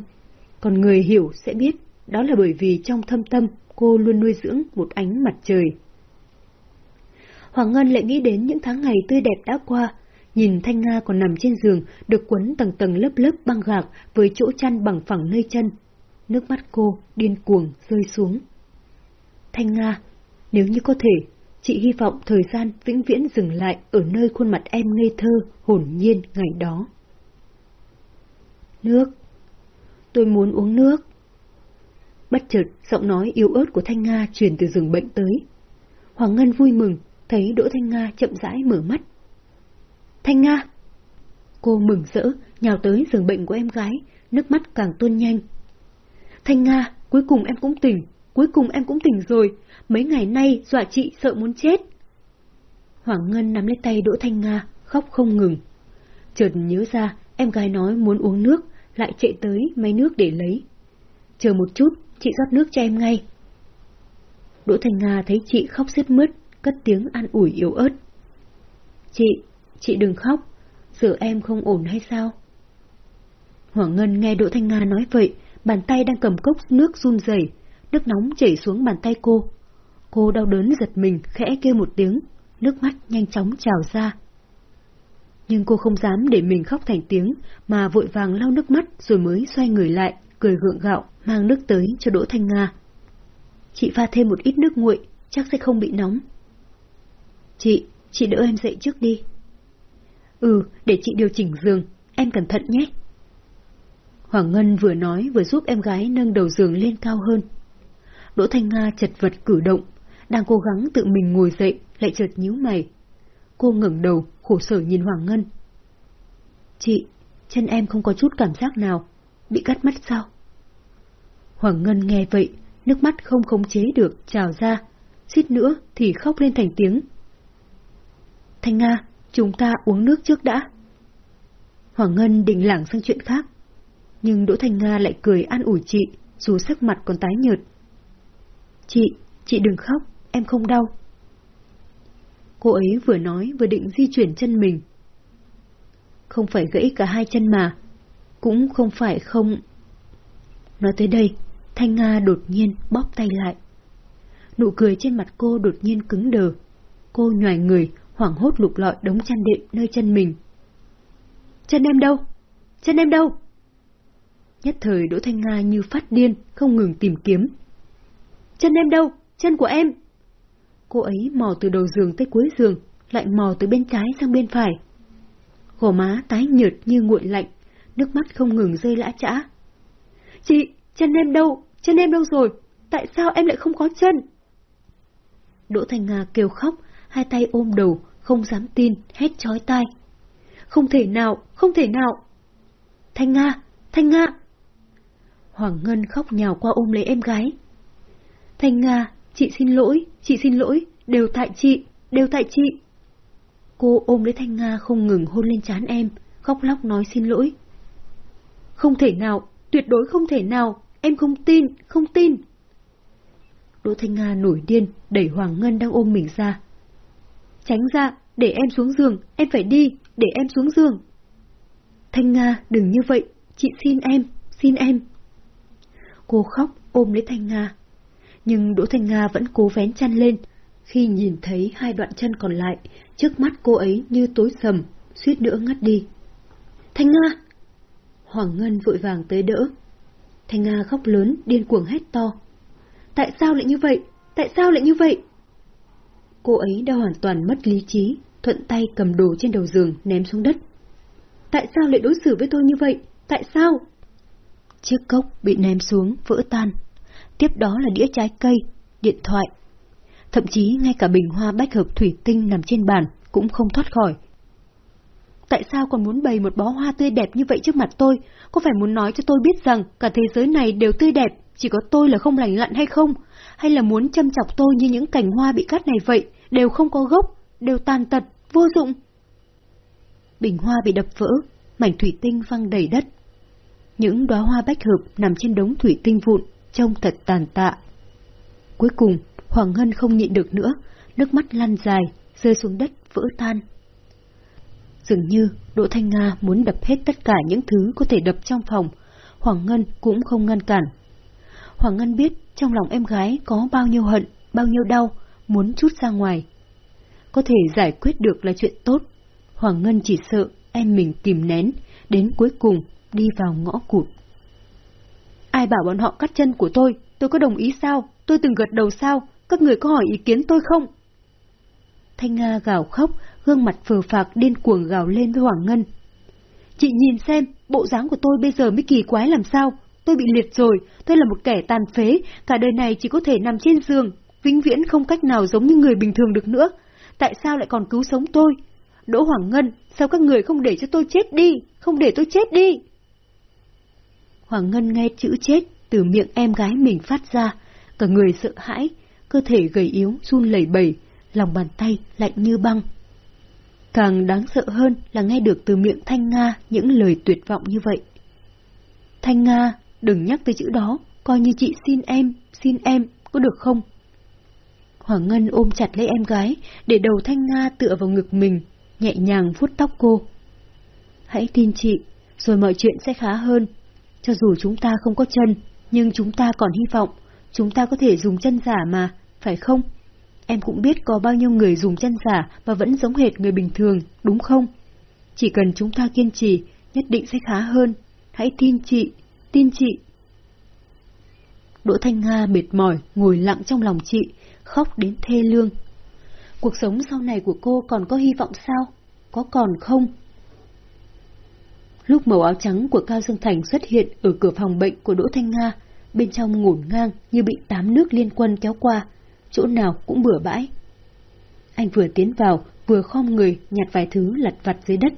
còn người hiểu sẽ biết đó là bởi vì trong thâm tâm cô luôn nuôi dưỡng một ánh mặt trời. Hoàng Ngân lại nghĩ đến những tháng ngày tươi đẹp đã qua, nhìn Thanh Nga còn nằm trên giường, được quấn tầng tầng lớp lớp băng gạc với chỗ chăn bằng phẳng nơi chân. Nước mắt cô điên cuồng rơi xuống. Thanh Nga, nếu như có thể, chị hy vọng thời gian vĩnh viễn dừng lại ở nơi khuôn mặt em ngây thơ, hồn nhiên ngày đó. Nước. Tôi muốn uống nước. Bất chợt, giọng nói yếu ớt của Thanh Nga truyền từ giường bệnh tới. Hoàng Ngân vui mừng, thấy Đỗ Thanh Nga chậm rãi mở mắt. Thanh Nga! Cô mừng rỡ, nhào tới giường bệnh của em gái, nước mắt càng tuôn nhanh. Thanh Nga, cuối cùng em cũng tỉnh, cuối cùng em cũng tỉnh rồi, mấy ngày nay dọa chị sợ muốn chết. Hoàng Ngân nắm lấy tay Đỗ Thanh Nga, khóc không ngừng. Chợt nhớ ra, em gái nói muốn uống nước, lại chạy tới máy nước để lấy. Chờ một chút, chị rót nước cho em ngay. Đỗ Thanh Nga thấy chị khóc sướt mứt, cất tiếng an ủi yếu ớt. Chị, chị đừng khóc, giờ em không ổn hay sao? Hoàng Ngân nghe Đỗ Thanh Nga nói vậy, bàn tay đang cầm cốc nước run rẩy, nước nóng chảy xuống bàn tay cô. Cô đau đớn giật mình, khẽ kêu một tiếng, nước mắt nhanh chóng trào ra. Nhưng cô không dám để mình khóc thành tiếng, mà vội vàng lau nước mắt rồi mới xoay người lại, cười gượng gạo, mang nước tới cho Đỗ Thanh Nga. Chị pha thêm một ít nước nguội, chắc sẽ không bị nóng. Chị, chị đỡ em dậy trước đi. Ừ, để chị điều chỉnh giường, em cẩn thận nhé. Hoàng Ngân vừa nói vừa giúp em gái nâng đầu giường lên cao hơn. Đỗ Thanh Nga chật vật cử động, đang cố gắng tự mình ngồi dậy, lại chợt nhíu mày. Cô ngẩng đầu, khổ sở nhìn Hoàng Ngân. Chị, chân em không có chút cảm giác nào, bị cắt mắt sao? Hoàng Ngân nghe vậy, nước mắt không khống chế được, trào ra, suýt nữa thì khóc lên thành tiếng. Thanh Nga, chúng ta uống nước trước đã. Hoàng Ngân định lảng sang chuyện khác, nhưng Đỗ Thanh Nga lại cười an ủi chị, dù sắc mặt còn tái nhợt. Chị, chị đừng khóc, em không đau. Cô ấy vừa nói vừa định di chuyển chân mình. Không phải gãy cả hai chân mà, cũng không phải không... Nói tới đây, Thanh Nga đột nhiên bóp tay lại. Nụ cười trên mặt cô đột nhiên cứng đờ. Cô nhòi người, hoảng hốt lục lọi đống chăn đệm nơi chân mình. Chân em đâu? Chân em đâu? Nhất thời Đỗ Thanh Nga như phát điên, không ngừng tìm kiếm. Chân em đâu? Chân của em! Cô ấy mò từ đầu giường tới cuối giường, lại mò từ bên trái sang bên phải. Gò má tái nhợt như nguội lạnh, nước mắt không ngừng rơi lã chã. Chị, chân em đâu? Chân em đâu rồi? Tại sao em lại không có chân? Đỗ Thanh Nga kêu khóc, hai tay ôm đầu, không dám tin, hét chói tai. Không thể nào, không thể nào. Thanh Nga, Thanh Nga. Hoàng Ngân khóc nhào qua ôm lấy em gái. Thanh Nga, chị xin lỗi, chị xin lỗi, đều tại chị, đều tại chị. Cô ôm lấy Thanh Nga không ngừng hôn lên trán em, khóc lóc nói xin lỗi. Không thể nào, tuyệt đối không thể nào, em không tin, không tin. Đỗ Thanh Nga nổi điên, đẩy Hoàng Ngân đang ôm mình ra. Tránh ra, để em xuống giường, em phải đi, để em xuống giường. Thanh Nga, đừng như vậy, chị xin em, xin em. Cô khóc, ôm lấy Thanh Nga. Nhưng Đỗ Thanh Nga vẫn cố vén chăn lên, khi nhìn thấy hai đoạn chân còn lại, trước mắt cô ấy như tối sầm, suýt nữa ngất đi. Thanh Nga! Hoàng Ngân vội vàng tới đỡ. Thanh Nga khóc lớn, điên cuồng hét to. Tại sao lại như vậy? Tại sao lại như vậy? Cô ấy đã hoàn toàn mất lý trí, thuận tay cầm đồ trên đầu giường ném xuống đất. Tại sao lại đối xử với tôi như vậy? Tại sao? Chiếc cốc bị ném xuống, vỡ tan. Tiếp đó là đĩa trái cây, điện thoại. Thậm chí ngay cả bình hoa bách hợp thủy tinh nằm trên bàn cũng không thoát khỏi. Tại sao còn muốn bày một bó hoa tươi đẹp như vậy trước mặt tôi? Có phải muốn nói cho tôi biết rằng cả thế giới này đều tươi đẹp, chỉ có tôi là không lành lặn hay không? Hay là muốn chăm chọc tôi như những cành hoa bị cắt này vậy, đều không có gốc, đều tàn tật, vô dụng. Bình hoa bị đập vỡ, mảnh thủy tinh văng đầy đất. Những đóa hoa bách hợp nằm trên đống thủy tinh vụn, trông thật tàn tạ. Cuối cùng, Hoàng Ngân không nhịn được nữa, nước mắt lăn dài, rơi xuống đất, vỡ tan. Dường như Đỗ Thanh Nga muốn đập hết tất cả những thứ có thể đập trong phòng, Hoàng Ngân cũng không ngăn cản. Hoàng Ngân biết trong lòng em gái có bao nhiêu hận, bao nhiêu đau, muốn chút ra ngoài. Có thể giải quyết được là chuyện tốt. Hoàng Ngân chỉ sợ em mình kìm nén, đến cuối cùng đi vào ngõ cụt. Ai bảo bọn họ cắt chân của tôi, tôi có đồng ý sao? Tôi từng gật đầu sao? Các người có hỏi ý kiến tôi không? Thanh Nga gào khóc, gương mặt phờ phạc điên cuồng gào lên với Hoàng Ngân. Chị nhìn xem, bộ dáng của tôi bây giờ mới kỳ quái làm sao? Tôi bị liệt rồi, tôi là một kẻ tàn phế, cả đời này chỉ có thể nằm trên giường, vĩnh viễn không cách nào giống như người bình thường được nữa. Tại sao lại còn cứu sống tôi? Đỗ Hoàng Ngân, sao các người không để cho tôi chết đi, không để tôi chết đi? Hoàng Ngân nghe chữ chết từ miệng em gái mình phát ra, cả người sợ hãi, cơ thể gầy yếu run lẩy bẩy, lòng bàn tay lạnh như băng. Càng đáng sợ hơn là nghe được từ miệng Thanh Nga những lời tuyệt vọng như vậy. Thanh Nga, đừng nhắc tới chữ đó, coi như chị xin em, xin em, có được không? Hoàng Ngân ôm chặt lấy em gái, để đầu Thanh Nga tựa vào ngực mình, nhẹ nhàng vuốt tóc cô. Hãy tin chị, rồi mọi chuyện sẽ khá hơn. Cho dù chúng ta không có chân, nhưng chúng ta còn hy vọng, chúng ta có thể dùng chân giả mà, phải không? Em cũng biết có bao nhiêu người dùng chân giả và vẫn giống hệt người bình thường, đúng không? Chỉ cần chúng ta kiên trì, nhất định sẽ khá hơn. Hãy tin chị, tin chị. Đỗ Thanh Nga mệt mỏi, ngồi lặng trong lòng chị, khóc đến thê lương. Cuộc sống sau này của cô còn có hy vọng sao? Có còn không? Lúc màu áo trắng của Cao Dương Thành xuất hiện ở cửa phòng bệnh của Đỗ Thanh Nga, bên trong ngổn ngang như bị tám nước liên quân kéo qua, chỗ nào cũng bừa bãi. Anh vừa tiến vào, vừa khom người nhặt vài thứ lặt vặt dưới đất.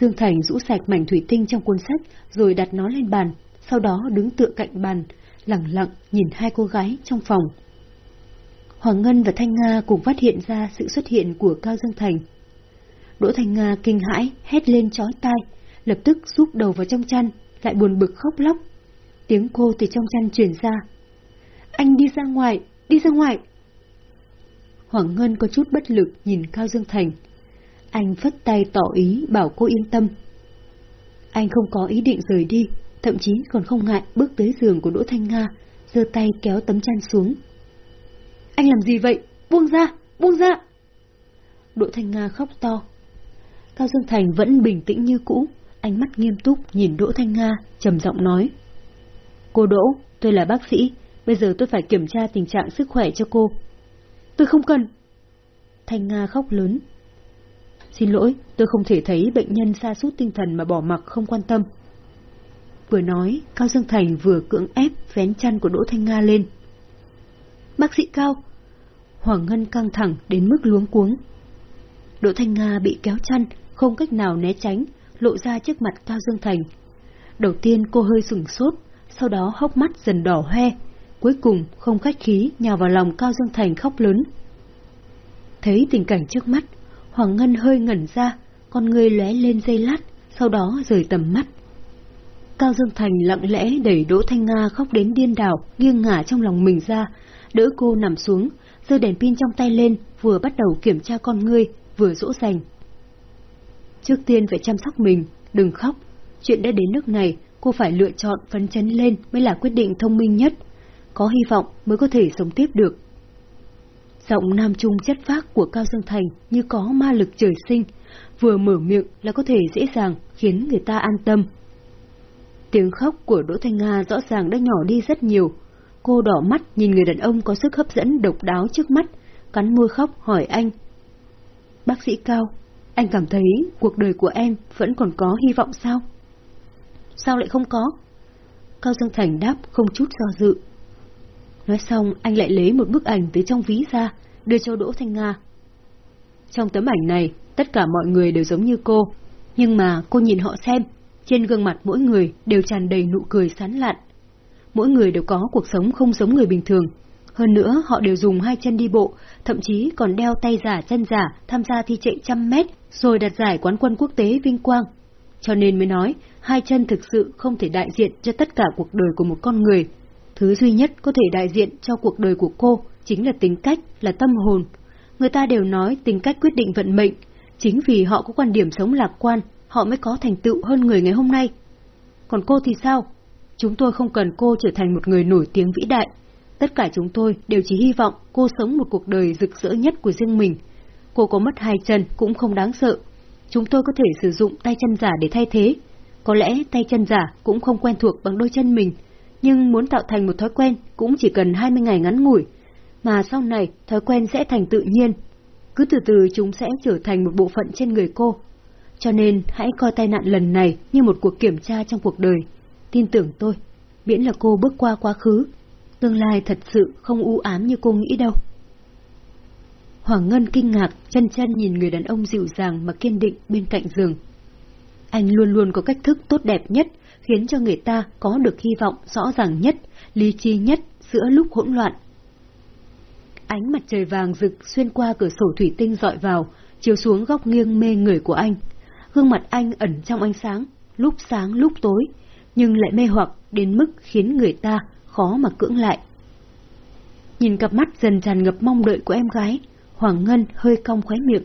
Dương Thành rũ sạch mảnh thủy tinh trong cuốn sách rồi đặt nó lên bàn, sau đó đứng tựa cạnh bàn, lặng lặng nhìn hai cô gái trong phòng. Hoàng Ngân và Thanh Nga cùng phát hiện ra sự xuất hiện của Cao Dương Thành. Đỗ Thanh Nga kinh hãi, hét lên chói tai, lập tức rút đầu vào trong chăn, lại buồn bực khóc lóc. Tiếng cô từ trong chăn truyền ra. Anh đi ra ngoài, đi ra ngoài. Hoàng Ngân có chút bất lực nhìn Cao Dương Thành. Anh phất tay tỏ ý bảo cô yên tâm. Anh không có ý định rời đi, thậm chí còn không ngại bước tới giường của Đỗ Thanh Nga, giơ tay kéo tấm chăn xuống. Anh làm gì vậy? Buông ra! Buông ra! Đỗ Thanh Nga khóc to. Cao Dương Thành vẫn bình tĩnh như cũ, ánh mắt nghiêm túc nhìn Đỗ Thanh Nga, trầm giọng nói. Cô Đỗ, tôi là bác sĩ, bây giờ tôi phải kiểm tra tình trạng sức khỏe cho cô. Tôi không cần. Thanh Nga khóc lớn. Xin lỗi, tôi không thể thấy bệnh nhân xa sút tinh thần mà bỏ mặc không quan tâm. Vừa nói, Cao Dương Thành vừa cưỡng ép vén chăn của Đỗ Thanh Nga lên. Bác sĩ Cao! Hoàng Ngân căng thẳng đến mức luống cuống. Đỗ Thanh Nga bị kéo chăn, không cách nào né tránh, lộ ra trước mặt Cao Dương Thành. Đầu tiên cô hơi sửng sốt, sau đó hốc mắt dần đỏ hoe, cuối cùng không khách khí nhào vào lòng Cao Dương Thành khóc lớn. Thấy tình cảnh trước mắt, Hoàng Ngân hơi ngẩn ra, con người lóe lên dây lát, sau đó rời tầm mắt. Cao Dương Thành lặng lẽ đẩy Đỗ Thanh Nga khóc đến điên đảo, nghiêng ngả trong lòng mình ra, đỡ cô nằm xuống, giơ đèn pin trong tay lên, vừa bắt đầu kiểm tra con ngươi, vừa dỗ dành. Trước tiên phải chăm sóc mình, đừng khóc. Chuyện đã đến nước này, cô phải lựa chọn phấn chấn lên mới là quyết định thông minh nhất. Có hy vọng mới có thể sống tiếp được. Giọng nam trung chất phác của Cao Dương Thành như có ma lực trời sinh, vừa mở miệng là có thể dễ dàng khiến người ta an tâm. Tiếng khóc của Đỗ Thanh Nga rõ ràng đã nhỏ đi rất nhiều. Cô đỏ mắt nhìn người đàn ông có sức hấp dẫn độc đáo trước mắt, cắn môi khóc hỏi anh. Bác sĩ Cao, anh cảm thấy cuộc đời của em vẫn còn có hy vọng sao? Sao lại không có? Cao Dương Thành đáp không chút do dự. Nói xong, anh lại lấy một bức ảnh từ trong ví ra, đưa cho Đỗ Thanh Nga. Trong tấm ảnh này, tất cả mọi người đều giống như cô, nhưng mà cô nhìn họ xem, trên gương mặt mỗi người đều tràn đầy nụ cười sán lạn. Mỗi người đều có cuộc sống không giống người bình thường, Hơn nữa, họ đều dùng hai chân đi bộ, thậm chí còn đeo tay giả chân giả tham gia thi chạy trăm mét, rồi đạt giải quán quân quốc tế vinh quang. Cho nên mới nói, hai chân thực sự không thể đại diện cho tất cả cuộc đời của một con người. Thứ duy nhất có thể đại diện cho cuộc đời của cô chính là tính cách, là tâm hồn. Người ta đều nói tính cách quyết định vận mệnh, chính vì họ có quan điểm sống lạc quan, họ mới có thành tựu hơn người ngày hôm nay. Còn cô thì sao? Chúng tôi không cần cô trở thành một người nổi tiếng vĩ đại. Tất cả chúng tôi đều chỉ hy vọng cô sống một cuộc đời rực rỡ nhất của riêng mình. Cô có mất hai chân cũng không đáng sợ. Chúng tôi có thể sử dụng tay chân giả để thay thế. Có lẽ tay chân giả cũng không quen thuộc bằng đôi chân mình, nhưng muốn tạo thành một thói quen cũng chỉ cần 20 ngày ngắn ngủi, mà sau này thói quen sẽ thành tự nhiên. Cứ từ từ chúng sẽ trở thành một bộ phận trên người cô. Cho nên hãy coi tai nạn lần này như một cuộc kiểm tra trong cuộc đời. Tin tưởng tôi, miễn là cô bước qua quá khứ, tương lai thật sự không u ám như cô nghĩ đâu. Hoàng Ngân kinh ngạc, chân chân nhìn người đàn ông dịu dàng mà kiên định bên cạnh giường. Anh luôn luôn có cách thức tốt đẹp nhất, khiến cho người ta có được hy vọng rõ ràng nhất, lý trí nhất giữa lúc hỗn loạn. Ánh mặt trời vàng rực xuyên qua cửa sổ thủy tinh dọi vào, chiếu xuống góc nghiêng mê người của anh. Gương mặt anh ẩn trong ánh sáng, lúc sáng lúc tối, nhưng lại mê hoặc đến mức khiến người ta khó mà cưỡng lại. Nhìn cặp mắt dần tràn ngập mong đợi của em gái, Hoàng Ngân hơi cong khóe miệng.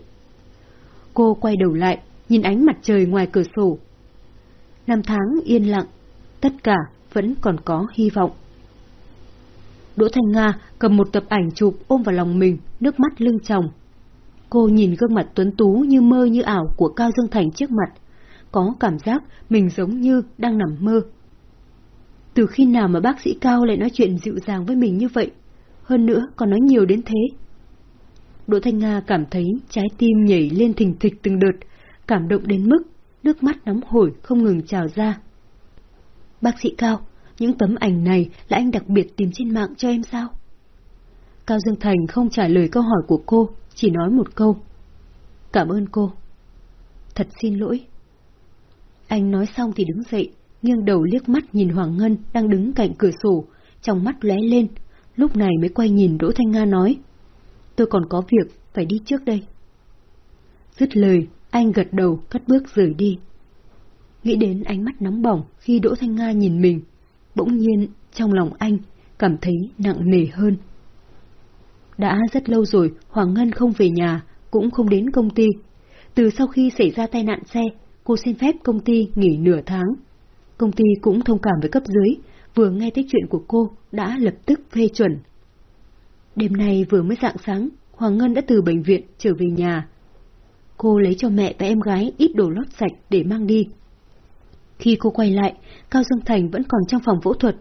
Cô quay đầu lại, nhìn ánh mặt trời ngoài cửa sổ. Năm tháng yên lặng, tất cả vẫn còn có hy vọng. Đỗ Thanh Nga cầm một tập ảnh chụp ôm vào lòng mình, nước mắt lưng tròng. Cô nhìn gương mặt tuấn tú như mơ như ảo của Cao Dương Thành trước mặt, có cảm giác mình giống như đang nằm mơ. Từ khi nào mà bác sĩ Cao lại nói chuyện dịu dàng với mình như vậy? Hơn nữa còn nói nhiều đến thế. Đỗ Thanh Nga cảm thấy trái tim nhảy lên thình thịch từng đợt, cảm động đến mức nước mắt nóng hổi không ngừng trào ra. Bác sĩ Cao, những tấm ảnh này là anh đặc biệt tìm trên mạng cho em sao? Cao Dương Thành không trả lời câu hỏi của cô, chỉ nói một câu. Cảm ơn cô. Thật xin lỗi. Anh nói xong thì đứng dậy, nghiêng đầu liếc mắt nhìn Hoàng Ngân đang đứng cạnh cửa sổ, trong mắt lóe lên, lúc này mới quay nhìn Đỗ Thanh Nga nói. Tôi còn có việc, phải đi trước đây. Dứt lời, anh gật đầu cất bước rời đi. Nghĩ đến ánh mắt nóng bỏng khi Đỗ Thanh Nga nhìn mình, bỗng nhiên trong lòng anh cảm thấy nặng nề hơn. Đã rất lâu rồi Hoàng Ngân không về nhà, cũng không đến công ty. Từ sau khi xảy ra tai nạn xe, cô xin phép công ty nghỉ nửa tháng. Công ty cũng thông cảm với cấp dưới, vừa nghe thấy chuyện của cô đã lập tức phê chuẩn. Đêm nay vừa mới dạng sáng, Hoàng Ngân đã từ bệnh viện trở về nhà. Cô lấy cho mẹ và em gái ít đồ lót sạch để mang đi. Khi cô quay lại, Cao Dương Thành vẫn còn trong phòng phẫu thuật.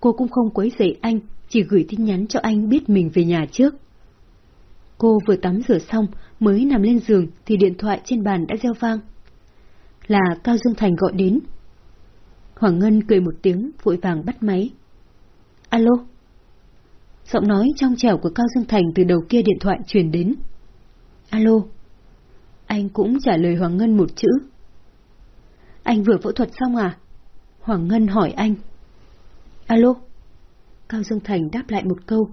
Cô cũng không quấy rầy anh, chỉ gửi tin nhắn cho anh biết mình về nhà trước. Cô vừa tắm rửa xong, mới nằm lên giường thì điện thoại trên bàn đã reo vang. Là Cao Dương Thành gọi đến. Hoàng Ngân cười một tiếng, vội vàng bắt máy. Alo? Giọng nói trong trẻo của Cao Dương Thành từ đầu kia điện thoại truyền đến. Alo? Anh cũng trả lời Hoàng Ngân một chữ. Anh vừa phẫu thuật xong à? Hoàng Ngân hỏi anh. Alo? Cao Dương Thành đáp lại một câu.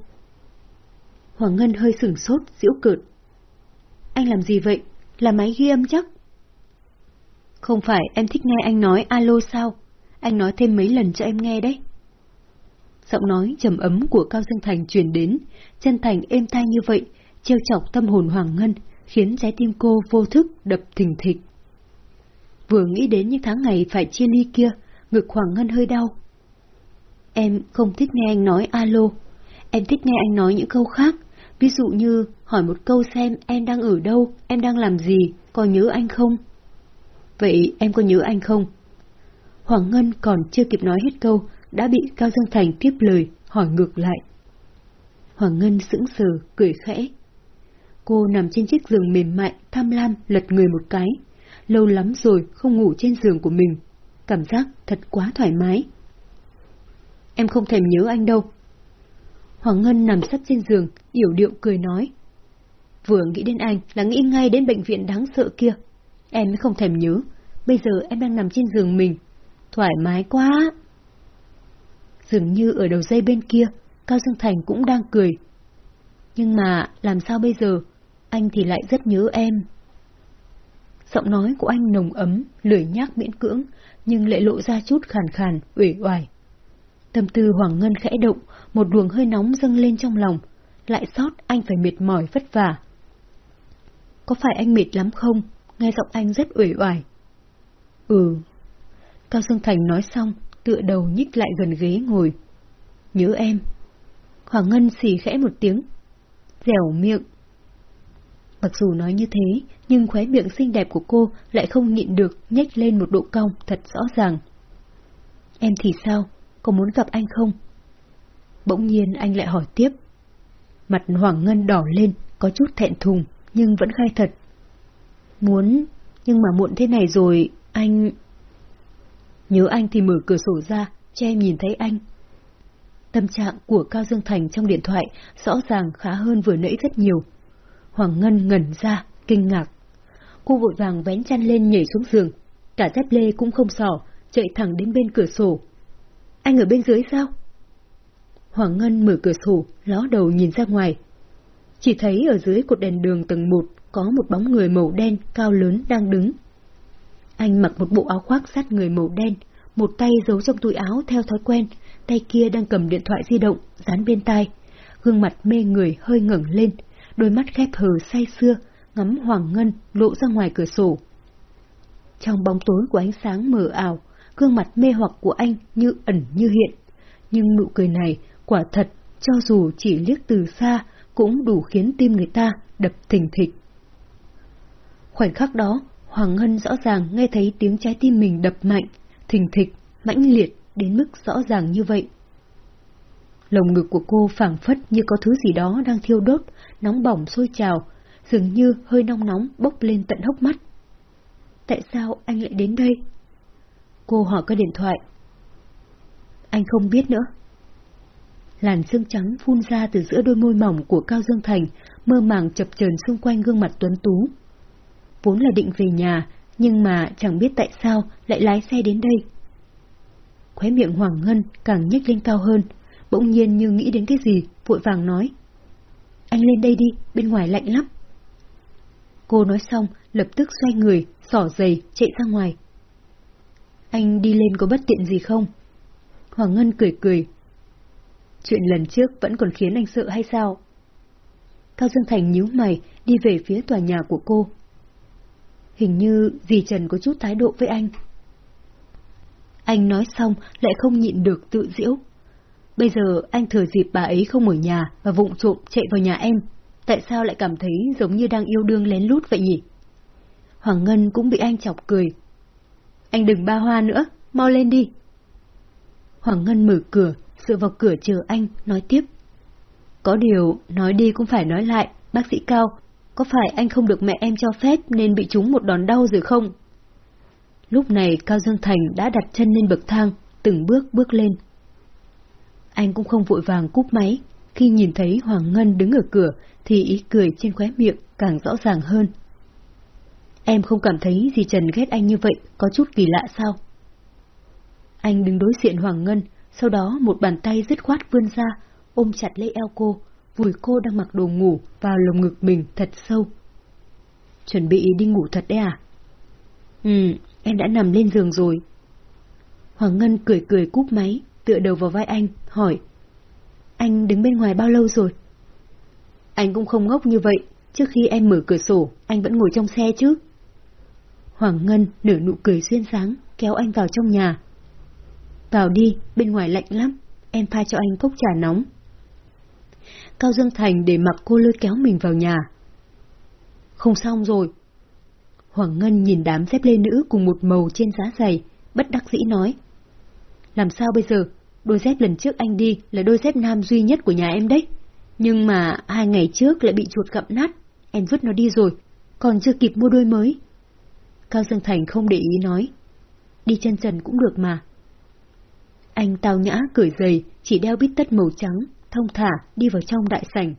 Hoàng Ngân hơi sửng sốt, giễu cợt. Anh làm gì vậy? Là máy ghi âm chắc? Không phải em thích nghe anh nói alo sao? Anh nói thêm mấy lần cho em nghe đấy. Giọng nói trầm ấm của Cao Dương Thành truyền đến, chân thành êm tai như vậy, trêu chọc tâm hồn Hoàng Ngân, khiến trái tim cô vô thức đập thình thịch. Vừa nghĩ đến những tháng ngày phải chia ly kia, ngực Hoàng Ngân hơi đau. Em không thích nghe anh nói alo, em thích nghe anh nói những câu khác, ví dụ như hỏi một câu xem em đang ở đâu, em đang làm gì, có nhớ anh không? Vậy em có nhớ anh không? Hoàng Ngân còn chưa kịp nói hết câu, đã bị Cao Dương Thành tiếp lời, hỏi ngược lại. Hoàng Ngân sững sờ, cười khẽ. Cô nằm trên chiếc giường mềm mại, tham lam, lật người một cái. Lâu lắm rồi không ngủ trên giường của mình. Cảm giác thật quá thoải mái. Em không thèm nhớ anh đâu. Hoàng Ngân nằm sắp trên giường, yểu điệu cười nói. Vừa nghĩ đến anh là nghĩ ngay đến bệnh viện đáng sợ kia. Em không thèm nhớ. Bây giờ em đang nằm trên giường mình. Thoải mái quá. Dường như ở đầu dây bên kia, Cao Dương Thành cũng đang cười. Nhưng mà làm sao bây giờ, anh thì lại rất nhớ em. Giọng nói của anh nồng ấm, lười nhác miễn cưỡng, nhưng lại lộ ra chút khàn khàn, uể oải. Tâm tư Hoàng Ngân khẽ động, một luồng hơi nóng dâng lên trong lòng, lại sót anh phải mệt mỏi vất vả. Có phải anh mệt lắm không? Nghe giọng anh rất uể oải. Ừ. Cao Dương Thành nói xong, tựa đầu nhích lại gần ghế ngồi. Nhớ em. Hoàng Ngân xì khẽ một tiếng. Dẻo miệng. Mặc dù nói như thế, nhưng khóe miệng xinh đẹp của cô lại không nhịn được nhếch lên một độ cong thật rõ ràng. Em thì sao? Có muốn gặp anh không? Bỗng nhiên anh lại hỏi tiếp. Mặt Hoàng Ngân đỏ lên, có chút thẹn thùng, nhưng vẫn khai thật. Muốn, nhưng mà muộn thế này rồi, anh... Nhớ anh thì mở cửa sổ ra, cho em nhìn thấy anh. Tâm trạng của Cao Dương Thành trong điện thoại rõ ràng khá hơn vừa nãy rất nhiều. Hoàng Ngân ngẩn ra, kinh ngạc. Cô vội vàng vén chăn lên nhảy xuống giường. Cả dép lê cũng không sỏ, chạy thẳng đến bên cửa sổ. Anh ở bên dưới sao? Hoàng Ngân mở cửa sổ, ló đầu nhìn ra ngoài. Chỉ thấy ở dưới cột đèn đường tầng 1 có một bóng người màu đen cao lớn đang đứng. Anh mặc một bộ áo khoác sát người màu đen, một tay giấu trong túi áo theo thói quen, tay kia đang cầm điện thoại di động, dán bên tai. Gương mặt mê người hơi ngẩng lên, đôi mắt khép hờ say xưa, ngắm Hoàng Ngân lộ ra ngoài cửa sổ. Trong bóng tối của ánh sáng mờ ảo, gương mặt mê hoặc của anh như ẩn như hiện. Nhưng nụ cười này, quả thật, cho dù chỉ liếc từ xa, cũng đủ khiến tim người ta đập thình thịch. Khoảnh khắc đó, Hoàng Ngân rõ ràng nghe thấy tiếng trái tim mình đập mạnh, thình thịch, mãnh liệt đến mức rõ ràng như vậy. Lồng ngực của cô phảng phất như có thứ gì đó đang thiêu đốt, nóng bỏng sôi trào, dường như hơi nóng nóng bốc lên tận hốc mắt. Tại sao anh lại đến đây? Cô hỏi qua điện thoại. Anh không biết nữa. Làn xương trắng phun ra từ giữa đôi môi mỏng của Cao Dương Thành, mơ màng chập chờn xung quanh gương mặt tuấn tú. Vốn là định về nhà, nhưng mà chẳng biết tại sao lại lái xe đến đây. Khóe miệng Hoàng Ngân càng nhếch lên cao hơn, bỗng nhiên như nghĩ đến cái gì, vội vàng nói. Anh lên đây đi, bên ngoài lạnh lắm. Cô nói xong, lập tức xoay người, xỏ giày, chạy ra ngoài. Anh đi lên có bất tiện gì không? Hoàng Ngân cười cười. Chuyện lần trước vẫn còn khiến anh sợ hay sao? Cao Dương Thành nhíu mày, đi về phía tòa nhà của cô. Hình như dì Trần có chút thái độ với anh. Anh nói xong lại không nhịn được tự diễu. Bây giờ anh thừa dịp bà ấy không ở nhà và vụng trộm chạy vào nhà em. Tại sao lại cảm thấy giống như đang yêu đương lén lút vậy nhỉ? Hoàng Ngân cũng bị anh chọc cười. Anh đừng ba hoa nữa, mau lên đi. Hoàng Ngân mở cửa, dựa vào cửa chờ anh, nói tiếp. Có điều, nói đi cũng phải nói lại, bác sĩ Cao, có phải anh không được mẹ em cho phép nên bị trúng một đòn đau rồi không? Lúc này Cao Dương Thành đã đặt chân lên bậc thang, từng bước bước lên. Anh cũng không vội vàng cúp máy, khi nhìn thấy Hoàng Ngân đứng ở cửa thì ý cười trên khóe miệng càng rõ ràng hơn. Em không cảm thấy gì Trần ghét anh như vậy có chút kỳ lạ sao? Anh đứng đối diện Hoàng Ngân, sau đó một bàn tay dứt khoát vươn ra, ôm chặt lấy eo cô, vùi cô đang mặc đồ ngủ vào lồng ngực mình thật sâu. Chuẩn bị đi ngủ thật đấy à? Ừ, em đã nằm lên giường rồi. Hoàng Ngân cười cười cúp máy, tựa đầu vào vai anh, hỏi. Anh đứng bên ngoài bao lâu rồi? Anh cũng không ngốc như vậy, trước khi em mở cửa sổ, anh vẫn ngồi trong xe chứ. Hoàng Ngân nở nụ cười xuyên sáng, kéo anh vào trong nhà. Vào đi, bên ngoài lạnh lắm, em pha cho anh cốc trà nóng. Cao Dương Thành để mặc cô lôi kéo mình vào nhà. Không xong rồi. Hoàng Ngân nhìn đám dép lê nữ cùng một màu trên giá giày, bất đắc dĩ nói. Làm sao bây giờ? Đôi dép lần trước anh đi là đôi dép nam duy nhất của nhà em đấy. Nhưng mà hai ngày trước lại bị chuột gặm nát, em vứt nó đi rồi, còn chưa kịp mua đôi mới. Cao Dương Thành không để ý nói. Đi chân trần cũng được mà. Anh tao nhã cởi giày, chỉ đeo bít tất màu trắng, thông thả đi vào trong đại sảnh.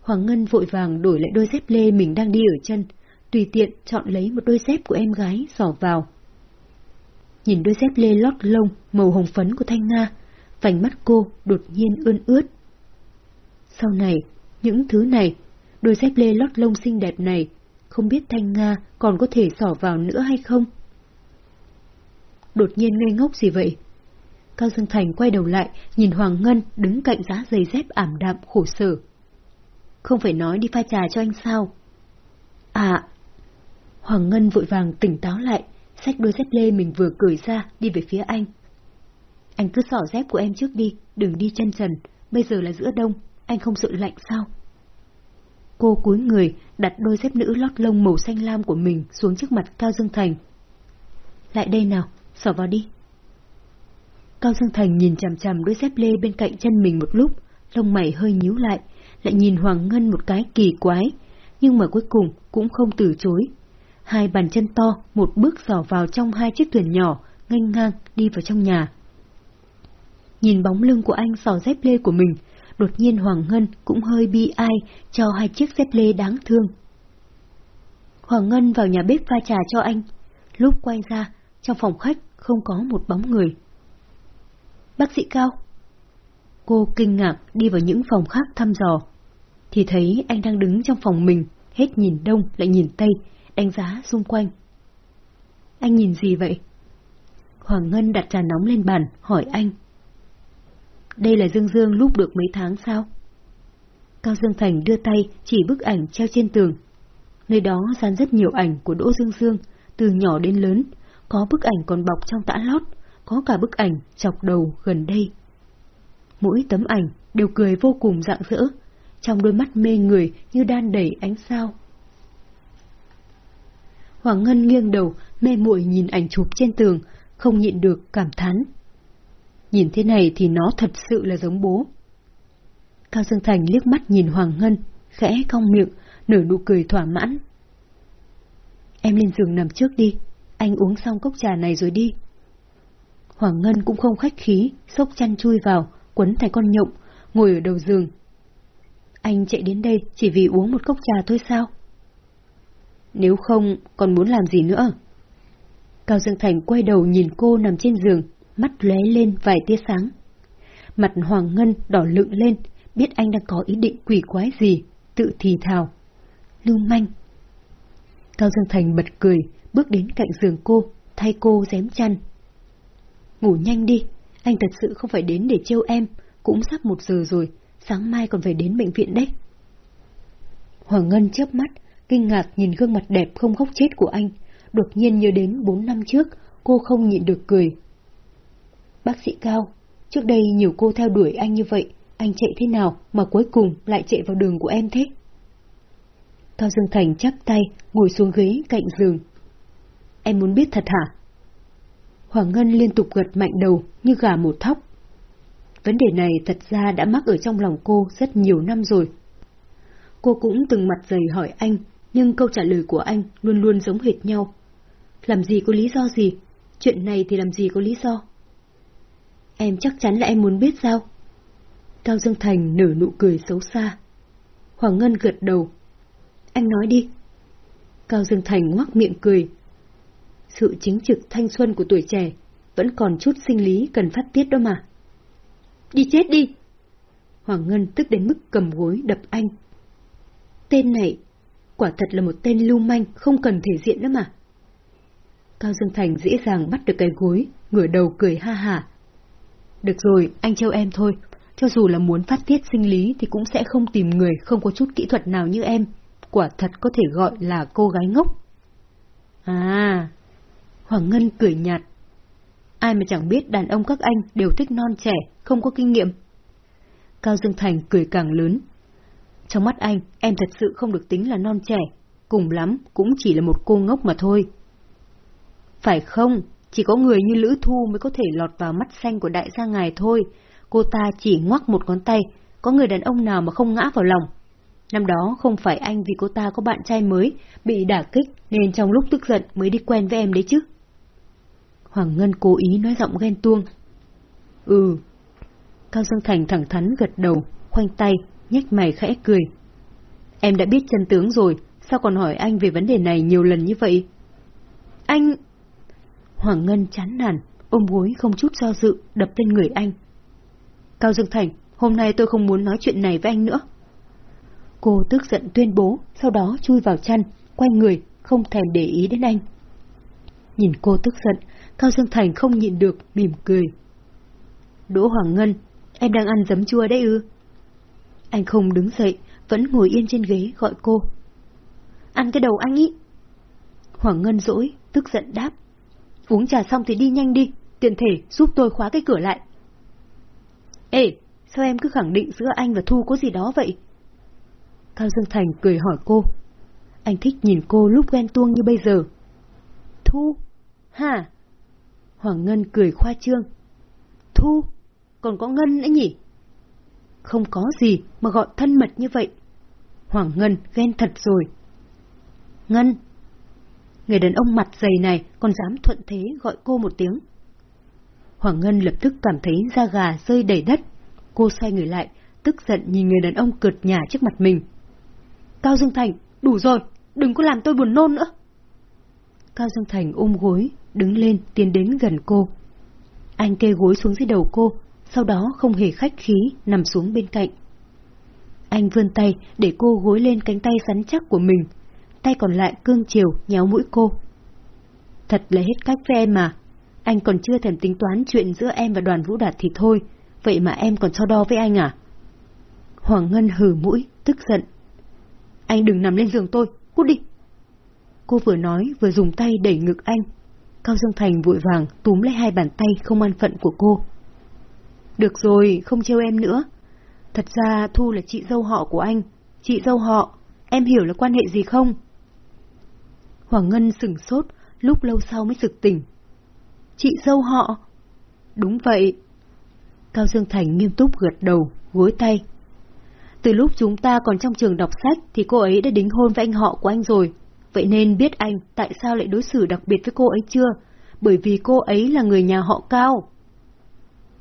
Hoàng Ngân vội vàng đổi lại đôi dép lê mình đang đi ở chân, tùy tiện chọn lấy một đôi dép của em gái xỏ vào. Nhìn đôi dép lê lót lông màu hồng phấn của Thanh Nga, vành mắt cô đột nhiên ươn ướt. Sau này, những thứ này, đôi dép lê lót lông xinh đẹp này, không biết Thanh Nga còn có thể xỏ vào nữa hay không? Đột nhiên ngây ngốc gì vậy? Cao Dương Thành quay đầu lại, nhìn Hoàng Ngân đứng cạnh giá giày dép ảm đạm khổ sở. Không phải nói đi pha trà cho anh sao? À! Hoàng Ngân vội vàng tỉnh táo lại, xách đôi dép lê mình vừa cởi ra đi về phía anh. Anh cứ xỏ dép của em trước đi, đừng đi chân trần, bây giờ là giữa đông, anh không sợ lạnh sao? Cô cúi người, đặt đôi dép nữ lót lông màu xanh lam của mình xuống trước mặt Cao Dương Thành. Lại đây nào, xỏ vào đi. Cao Dương Thành nhìn chằm chằm đôi dép lê bên cạnh chân mình một lúc, lông mày hơi nhíu lại, lại nhìn Hoàng Ngân một cái kỳ quái, nhưng mà cuối cùng cũng không từ chối. Hai bàn chân to, một bước dò vào trong hai chiếc thuyền nhỏ, nghênh ngang đi vào trong nhà. Nhìn bóng lưng của anh sò dép lê của mình, đột nhiên Hoàng Ngân cũng hơi bi ai cho hai chiếc dép lê đáng thương. Hoàng Ngân vào nhà bếp pha trà cho anh. Lúc quay ra, trong phòng khách không có một bóng người. Bác sĩ Cao. Cô kinh ngạc đi vào những phòng khác thăm dò. Thì thấy anh đang đứng trong phòng mình, hết nhìn đông lại nhìn tây, đánh giá xung quanh. Anh nhìn gì vậy? Hoàng Ngân đặt trà nóng lên bàn, hỏi anh. Đây là Dương Dương lúc được mấy tháng sao? Cao Dương Thành đưa tay chỉ bức ảnh treo trên tường. Nơi đó dán rất nhiều ảnh của Đỗ Dương Dương, từ nhỏ đến lớn, có bức ảnh còn bọc trong tã lót, có cả bức ảnh chọc đầu gần đây. Mỗi tấm ảnh đều cười vô cùng rạng rỡ, trong đôi mắt mê người như đan đầy ánh sao. Hoàng Ngân nghiêng đầu, mê muội nhìn ảnh chụp trên tường, không nhịn được cảm thán. Nhìn thế này thì nó thật sự là giống bố. Cao Dương Thành liếc mắt nhìn Hoàng Ngân, khẽ cong miệng, nở nụ cười thỏa mãn. Em lên giường nằm trước đi, anh uống xong cốc trà này rồi đi. Hoàng Ngân cũng không khách khí, xốc chăn chui vào, quấn thành con nhộng, ngồi ở đầu giường. Anh chạy đến đây chỉ vì uống một cốc trà thôi sao? Nếu không, còn muốn làm gì nữa? Cao Dương Thành quay đầu nhìn cô nằm trên giường, mắt lóe lên vài tia sáng. Mặt Hoàng Ngân đỏ lựng lên, biết anh đang có ý định quỷ quái gì, tự thì thào. Lưu manh. Cao Dương Thành bật cười, bước đến cạnh giường cô, thay cô dém chăn. Ngủ nhanh đi, anh thật sự không phải đến để trêu em, cũng sắp một giờ rồi, sáng mai còn phải đến bệnh viện đấy. Hoàng Ngân chớp mắt, kinh ngạc nhìn gương mặt đẹp không khóc chết của anh, đột nhiên nhớ đến bốn năm trước, cô không nhịn được cười. Bác sĩ Cao, trước đây nhiều cô theo đuổi anh như vậy, anh chạy thế nào mà cuối cùng lại chạy vào đường của em thế? Cao Dương Thành chắp tay, ngồi xuống ghế cạnh giường. Em muốn biết thật hả? Hoàng Ngân liên tục gật mạnh đầu như gà một thóc. Vấn đề này thật ra đã mắc ở trong lòng cô rất nhiều năm rồi. Cô cũng từng mặt dày hỏi anh, nhưng câu trả lời của anh luôn luôn giống hệt nhau. Làm gì có lý do gì? Chuyện này thì làm gì có lý do? Em chắc chắn là em muốn biết sao? Cao Dương Thành nở nụ cười xấu xa. Hoàng Ngân gật đầu. Anh nói đi. Cao Dương Thành ngoác miệng cười. Sự chính trực thanh xuân của tuổi trẻ vẫn còn chút sinh lý cần phát tiết đó mà. Đi chết đi! Hoàng Ngân tức đến mức cầm gối đập anh. Tên này, quả thật là một tên lưu manh không cần thể diện nữa mà. Cao Dương Thành dễ dàng bắt được cái gối, ngửa đầu cười ha hả. Được rồi, anh trêu em thôi. Cho dù là muốn phát tiết sinh lý thì cũng sẽ không tìm người không có chút kỹ thuật nào như em. Quả thật có thể gọi là cô gái ngốc. À, Hoàng Ngân cười nhạt. Ai mà chẳng biết đàn ông các anh đều thích non trẻ, không có kinh nghiệm. Cao Dương Thành cười càng lớn. Trong mắt anh, em thật sự không được tính là non trẻ, cùng lắm cũng chỉ là một cô ngốc mà thôi. Phải không? Chỉ có người như Lữ Thu mới có thể lọt vào mắt xanh của đại gia ngài thôi. Cô ta chỉ ngoắc một ngón tay, có người đàn ông nào mà không ngã vào lòng. Năm đó không phải anh vì cô ta có bạn trai mới, bị đả kích nên trong lúc tức giận mới đi quen với em đấy chứ. Hoàng Ngân cố ý nói giọng ghen tuông. Ừ. Cao Dương Thành thẳng thắn gật đầu, khoanh tay, nhếch mày khẽ cười. Em đã biết chân tướng rồi, sao còn hỏi anh về vấn đề này nhiều lần như vậy? Anh... Hoàng Ngân chán nản, ôm gối không chút do dự, đập lên người anh. Cao Dương Thành, hôm nay tôi không muốn nói chuyện này với anh nữa. Cô tức giận tuyên bố, sau đó chui vào chăn, quay người, không thèm để ý đến anh. Nhìn cô tức giận, Cao Dương Thành không nhịn được, mỉm cười. Đỗ Hoàng Ngân, em đang ăn giấm chua đấy ư? Anh không đứng dậy, vẫn ngồi yên trên ghế gọi cô. Ăn cái đầu anh ý. Hoàng Ngân dỗi, tức giận đáp. Uống trà xong thì đi nhanh đi, tiện thể giúp tôi khóa cái cửa lại. Ê, sao em cứ khẳng định giữa anh và Thu có gì đó vậy? Cao Dương Thành cười hỏi cô. Anh thích nhìn cô lúc ghen tuông như bây giờ. Thu? Hả? Hoàng Ngân cười khoa trương. Thu? Còn có Ngân nữa nhỉ? Không có gì mà gọi thân mật như vậy. Hoàng Ngân ghen thật rồi. Ngân! Người đàn ông mặt dày này còn dám thuận thế gọi cô một tiếng. Hoàng Ngân lập tức cảm thấy da gà rơi đầy đất. Cô xoay người lại, tức giận nhìn người đàn ông cợt nhà trước mặt mình. Cao Dương Thành, đủ rồi, đừng có làm tôi buồn nôn nữa. Cao Dương Thành ôm gối, đứng lên tiến đến gần cô. Anh kê gối xuống dưới đầu cô, sau đó không hề khách khí nằm xuống bên cạnh. Anh vươn tay để cô gối lên cánh tay sắn chắc của mình, tay còn lại cương chiều nhéo mũi cô. Thật là hết cách với em mà, anh còn chưa thèm tính toán chuyện giữa em và đoàn vũ đạt thì thôi, vậy mà em còn so đo với anh à? Hoàng Ngân hừ mũi, tức giận. Anh đừng nằm lên giường tôi, cút đi. Cô vừa nói vừa dùng tay đẩy ngực anh. Cao Dương Thành vội vàng túm lấy hai bàn tay không an phận của cô. Được rồi, không trêu em nữa. Thật ra Thu là chị dâu họ của anh. Chị dâu họ, em hiểu là quan hệ gì không? Hoàng Ngân sửng sốt, lúc lâu sau mới sực tỉnh. Chị dâu họ? Đúng vậy. Cao Dương Thành nghiêm túc gật đầu, gối tay. Từ lúc chúng ta còn trong trường đọc sách thì cô ấy đã đính hôn với anh họ của anh rồi. Vậy nên biết anh tại sao lại đối xử đặc biệt với cô ấy chưa? Bởi vì cô ấy là người nhà họ Cao.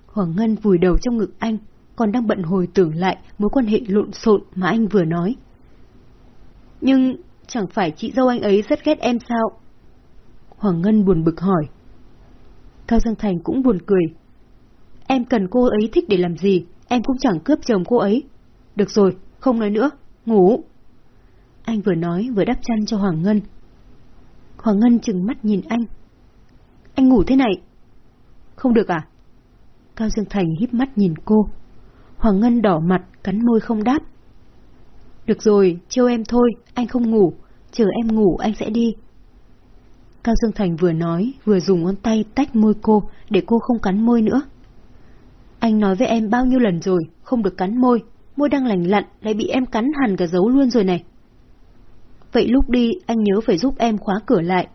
Hoàng Ngân vùi đầu trong ngực anh, còn đang bận hồi tưởng lại mối quan hệ lộn xộn mà anh vừa nói. Nhưng chẳng phải chị dâu anh ấy rất ghét em sao? Hoàng Ngân buồn bực hỏi. Cao Dương Thành cũng buồn cười. Em cần cô ấy thích để làm gì, em cũng chẳng cướp chồng cô ấy. Được rồi, không nói nữa, ngủ. Anh vừa nói vừa đắp chăn cho Hoàng Ngân. Hoàng Ngân chừng mắt nhìn anh. Anh ngủ thế này. Không được à? Cao Dương Thành híp mắt nhìn cô. Hoàng Ngân đỏ mặt, cắn môi không đáp. Được rồi, chiêu em thôi, anh không ngủ, chờ em ngủ anh sẽ đi. Cao Dương Thành vừa nói, vừa dùng ngón tay tách môi cô, để cô không cắn môi nữa. Anh nói với em bao nhiêu lần rồi, không được cắn môi, môi đang lành lặn, lại bị em cắn hẳn cả dấu luôn rồi này. Vậy lúc đi, anh nhớ phải giúp em khóa cửa lại.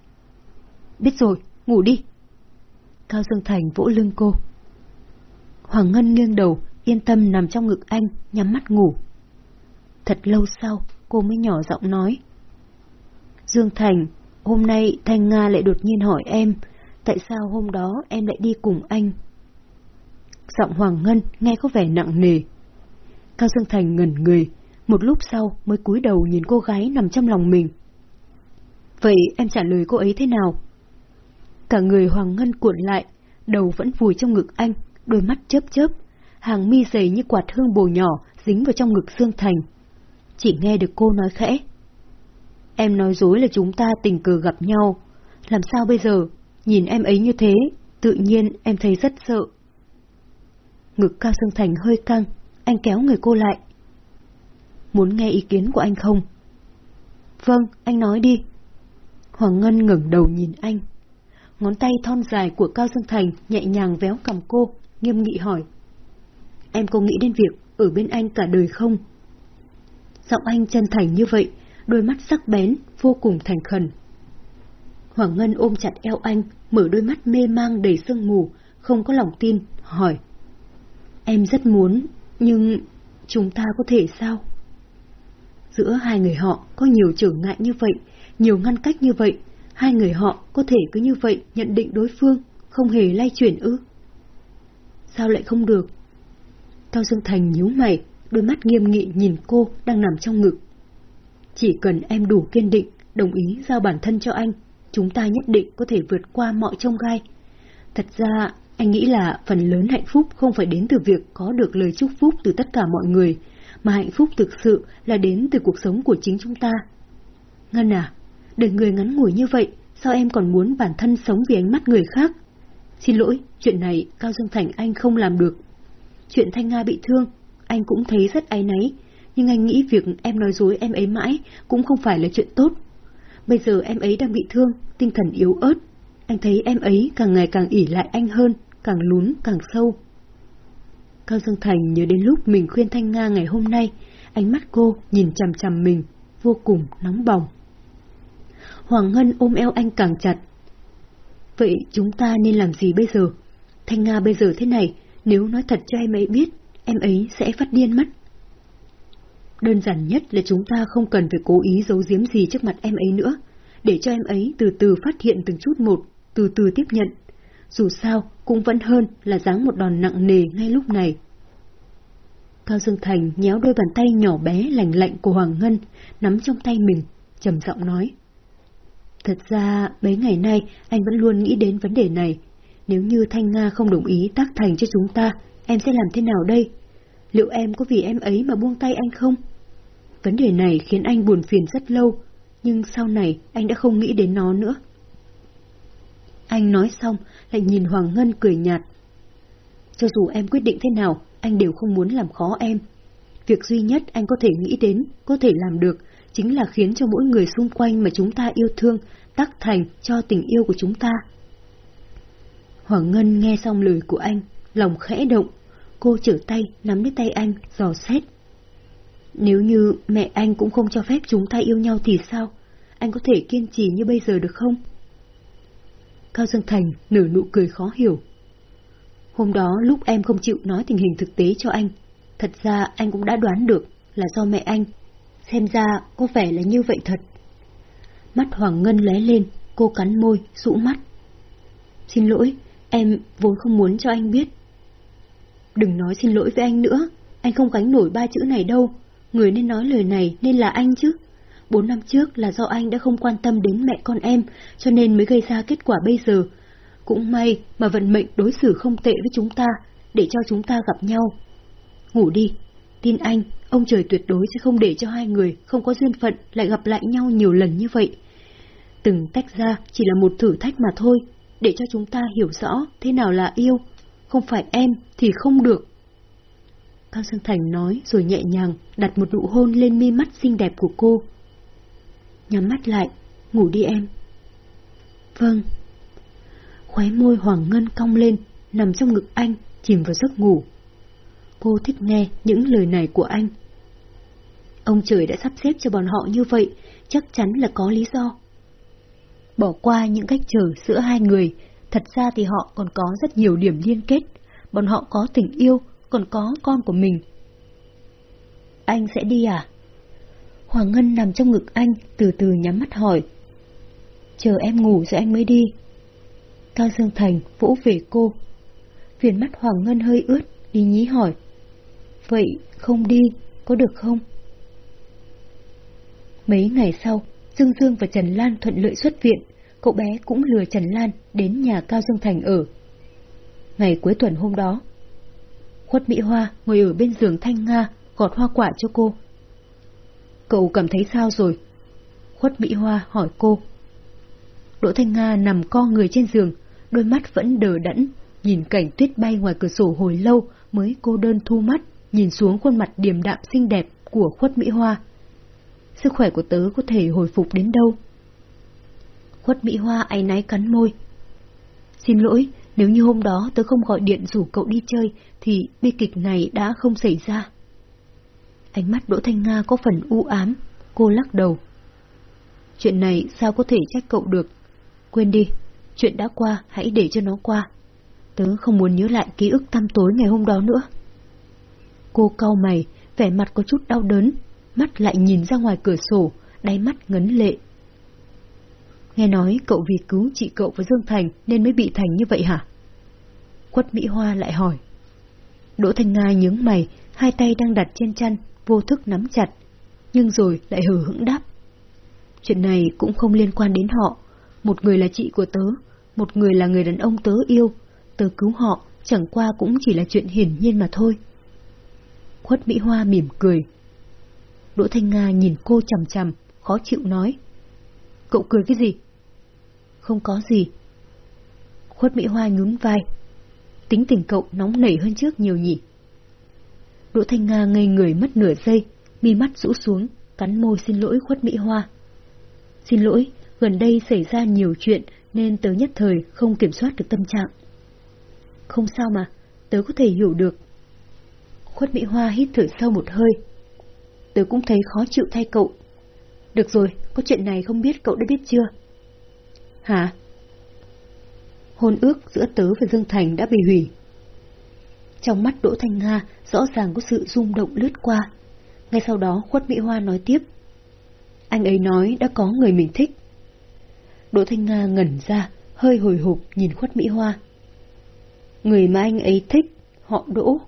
Biết rồi, ngủ đi. Cao Dương Thành vỗ lưng cô. Hoàng Ngân nghiêng đầu, yên tâm nằm trong ngực anh, nhắm mắt ngủ. Thật lâu sau, cô mới nhỏ giọng nói. Dương Thành, hôm nay Thanh Nga lại đột nhiên hỏi em, tại sao hôm đó em lại đi cùng anh? Giọng Hoàng Ngân nghe có vẻ nặng nề. Cao Dương Thành ngẩn người, một lúc sau mới cúi đầu nhìn cô gái nằm trong lòng mình. Vậy em trả lời cô ấy thế nào? Cả người Hoàng Ngân cuộn lại, đầu vẫn vùi trong ngực anh, đôi mắt chớp chớp, hàng mi dày như quạt hương bồ nhỏ dính vào trong ngực Dương Thành. Chỉ nghe được cô nói khẽ. Em nói dối là chúng ta tình cờ gặp nhau. Làm sao bây giờ? Nhìn em ấy như thế, tự nhiên em thấy rất sợ. Ngực Cao Dương Thành hơi căng, anh kéo người cô lại. Muốn nghe ý kiến của anh không? Vâng, anh nói đi. Hoàng Ngân ngẩng đầu nhìn anh. Ngón tay thon dài của Cao Dương Thành nhẹ nhàng véo cầm cô, nghiêm nghị hỏi. Em có nghĩ đến việc ở bên anh cả đời không? Giọng anh chân thành như vậy, đôi mắt sắc bén, vô cùng thành khẩn. Hoàng Ngân ôm chặt eo anh, mở đôi mắt mê mang đầy sương mù, không có lòng tin, hỏi. Em rất muốn, nhưng chúng ta có thể sao? Giữa hai người họ có nhiều trở ngại như vậy, nhiều ngăn cách như vậy, hai người họ có thể cứ như vậy nhận định đối phương, không hề lay chuyển ư? Sao lại không được? Cao Dương Thành nhíu mày, đôi mắt nghiêm nghị nhìn cô đang nằm trong ngực. Chỉ cần em đủ kiên định, đồng ý giao bản thân cho anh, chúng ta nhất định có thể vượt qua mọi trông gai. Thật ra, Anh nghĩ là phần lớn hạnh phúc không phải đến từ việc có được lời chúc phúc từ tất cả mọi người, mà hạnh phúc thực sự là đến từ cuộc sống của chính chúng ta. Ngân à, đời người ngắn ngủi như vậy, sao em còn muốn bản thân sống vì ánh mắt người khác? Xin lỗi, chuyện này Cao Dương Thành anh không làm được. Chuyện Thanh Nga bị thương, anh cũng thấy rất áy náy, nhưng anh nghĩ việc em nói dối em ấy mãi cũng không phải là chuyện tốt. Bây giờ em ấy đang bị thương, tinh thần yếu ớt. Anh thấy em ấy càng ngày càng ỉ lại anh hơn, càng lún càng sâu. Cao Dương Thành nhớ đến lúc mình khuyên Thanh Nga ngày hôm nay, ánh mắt cô nhìn chằm chằm mình, vô cùng nóng bỏng. Hoàng Ngân ôm eo anh càng chặt. Vậy chúng ta nên làm gì bây giờ? Thanh Nga bây giờ thế này, nếu nói thật cho em ấy biết, em ấy sẽ phát điên mất. Đơn giản nhất là chúng ta không cần phải cố ý giấu giếm gì trước mặt em ấy nữa, để cho em ấy từ từ phát hiện từng chút một, từ từ tiếp nhận. Dù sao, cũng vẫn hơn là giáng một đòn nặng nề ngay lúc này. Cao Dương Thành nhéo đôi bàn tay nhỏ bé lành lạnh của Hoàng Ngân, nắm trong tay mình, trầm giọng nói. Thật ra, mấy ngày nay anh vẫn luôn nghĩ đến vấn đề này. Nếu như Thanh Nga không đồng ý tác thành cho chúng ta, em sẽ làm thế nào đây? Liệu em có vì em ấy mà buông tay anh không? Vấn đề này khiến anh buồn phiền rất lâu, nhưng sau này anh đã không nghĩ đến nó nữa. Anh nói xong, lại nhìn Hoàng Ngân cười nhạt. Cho dù em quyết định thế nào, anh đều không muốn làm khó em. Việc duy nhất anh có thể nghĩ đến, có thể làm được, chính là khiến cho mỗi người xung quanh mà chúng ta yêu thương tác thành cho tình yêu của chúng ta. Hoàng Ngân nghe xong lời của anh, lòng khẽ động, cô trở tay nắm lấy tay anh, dò xét. Nếu như mẹ anh cũng không cho phép chúng ta yêu nhau thì sao? Anh có thể kiên trì như bây giờ được không? Cao Dương Thành nở nụ cười khó hiểu. Hôm đó lúc em không chịu nói tình hình thực tế cho anh, thật ra anh cũng đã đoán được là do mẹ anh. Xem ra có vẻ là như vậy thật. Mắt Hoàng Ngân lóe lên, cô cắn môi, rũ mắt. Xin lỗi, em vốn không muốn cho anh biết. Đừng nói xin lỗi với anh nữa, anh không gánh nổi ba chữ này đâu. Người nên nói lời này nên là anh chứ. Bốn năm trước là do anh đã không quan tâm đến mẹ con em, cho nên mới gây ra kết quả bây giờ. Cũng may mà vận mệnh đối xử không tệ với chúng ta, để cho chúng ta gặp nhau. Ngủ đi, tin anh, ông trời tuyệt đối sẽ không để cho hai người không có duyên phận lại gặp lại nhau nhiều lần như vậy. Từng tách ra chỉ là một thử thách mà thôi, để cho chúng ta hiểu rõ thế nào là yêu. Không phải em thì không được. Cao sơn Thành nói rồi nhẹ nhàng đặt một nụ hôn lên mi mắt xinh đẹp của cô. Nhắm mắt lại, ngủ đi em. Vâng. Khóe môi Hoàng Ngân cong lên, nằm trong ngực anh, chìm vào giấc ngủ. Cô thích nghe những lời này của anh. Ông trời đã sắp xếp cho bọn họ như vậy, chắc chắn là có lý do. Bỏ qua những cách trở giữa hai người, thật ra thì họ còn có rất nhiều điểm liên kết. Bọn họ có tình yêu, còn có con của mình. Anh sẽ đi à? Hoàng Ngân nằm trong ngực anh, từ từ nhắm mắt hỏi. Chờ em ngủ rồi anh mới đi. Cao Dương Thành vỗ về cô. Viền mắt Hoàng Ngân hơi ướt, ý nhí hỏi. Vậy không đi, có được không? Mấy ngày sau, Dương Dương và Trần Lan thuận lợi xuất viện, cậu bé cũng lừa Trần Lan đến nhà Cao Dương Thành ở. Ngày cuối tuần hôm đó, Khuất Mỹ Hoa ngồi ở bên giường Thanh Nga, gọt hoa quả cho cô. Cậu cảm thấy sao rồi? Khuất Mỹ Hoa hỏi cô. Đỗ Thanh Nga nằm co người trên giường, đôi mắt vẫn đờ đẫn, nhìn cảnh tuyết bay ngoài cửa sổ hồi lâu mới cô đơn thu mắt, nhìn xuống khuôn mặt điềm đạm xinh đẹp của Khuất Mỹ Hoa. Sức khỏe của tớ có thể hồi phục đến đâu? Khuất Mỹ Hoa áy náy cắn môi. Xin lỗi, nếu như hôm đó tớ không gọi điện rủ cậu đi chơi, thì bi kịch này đã không xảy ra. Ánh mắt Đỗ Thanh Nga có phần u ám, cô lắc đầu. Chuyện này sao có thể trách cậu được? Quên đi, chuyện đã qua, hãy để cho nó qua. Tớ không muốn nhớ lại ký ức tăm tối ngày hôm đó nữa. Cô cau mày, vẻ mặt có chút đau đớn, mắt lại nhìn ra ngoài cửa sổ, đáy mắt ngấn lệ. Nghe nói cậu vì cứu chị cậu với Dương Thành nên mới bị thành như vậy hả? Quất Mỹ Hoa lại hỏi. Đỗ Thanh Nga nhướng mày, hai tay đang đặt trên chăn, vô thức nắm chặt, nhưng rồi lại hờ hững đáp. Chuyện này cũng không liên quan đến họ, một người là chị của tớ, một người là người đàn ông tớ yêu, tớ cứu họ chẳng qua cũng chỉ là chuyện hiển nhiên mà thôi. Khuất Mỹ Hoa mỉm cười. Đỗ Thanh Nga nhìn cô chằm chằm, khó chịu nói. Cậu cười cái gì? Không có gì. Khuất Mỹ Hoa nhún vai. Tính tình cậu nóng nảy hơn trước nhiều nhỉ. Đỗ Thanh Nga ngây người mất nửa giây, mi mắt rũ xuống, cắn môi xin lỗi Khuất Mỹ Hoa. Xin lỗi, gần đây xảy ra nhiều chuyện nên tớ nhất thời không kiểm soát được tâm trạng. Không sao mà, tớ có thể hiểu được. Khuất Mỹ Hoa hít thở sâu một hơi. Tớ cũng thấy khó chịu thay cậu. Được rồi, có chuyện này không biết cậu đã biết chưa? Hả? Hôn ước giữa tớ và Dương Thành đã bị hủy. Trong mắt Đỗ Thanh Nga rõ ràng có sự rung động lướt qua. Ngay sau đó Khuất Mỹ Hoa nói tiếp. Anh ấy nói đã có người mình thích. Đỗ Thanh Nga ngẩn ra, hơi hồi hộp nhìn Khuất Mỹ Hoa. Người mà anh ấy thích, họ Đỗ.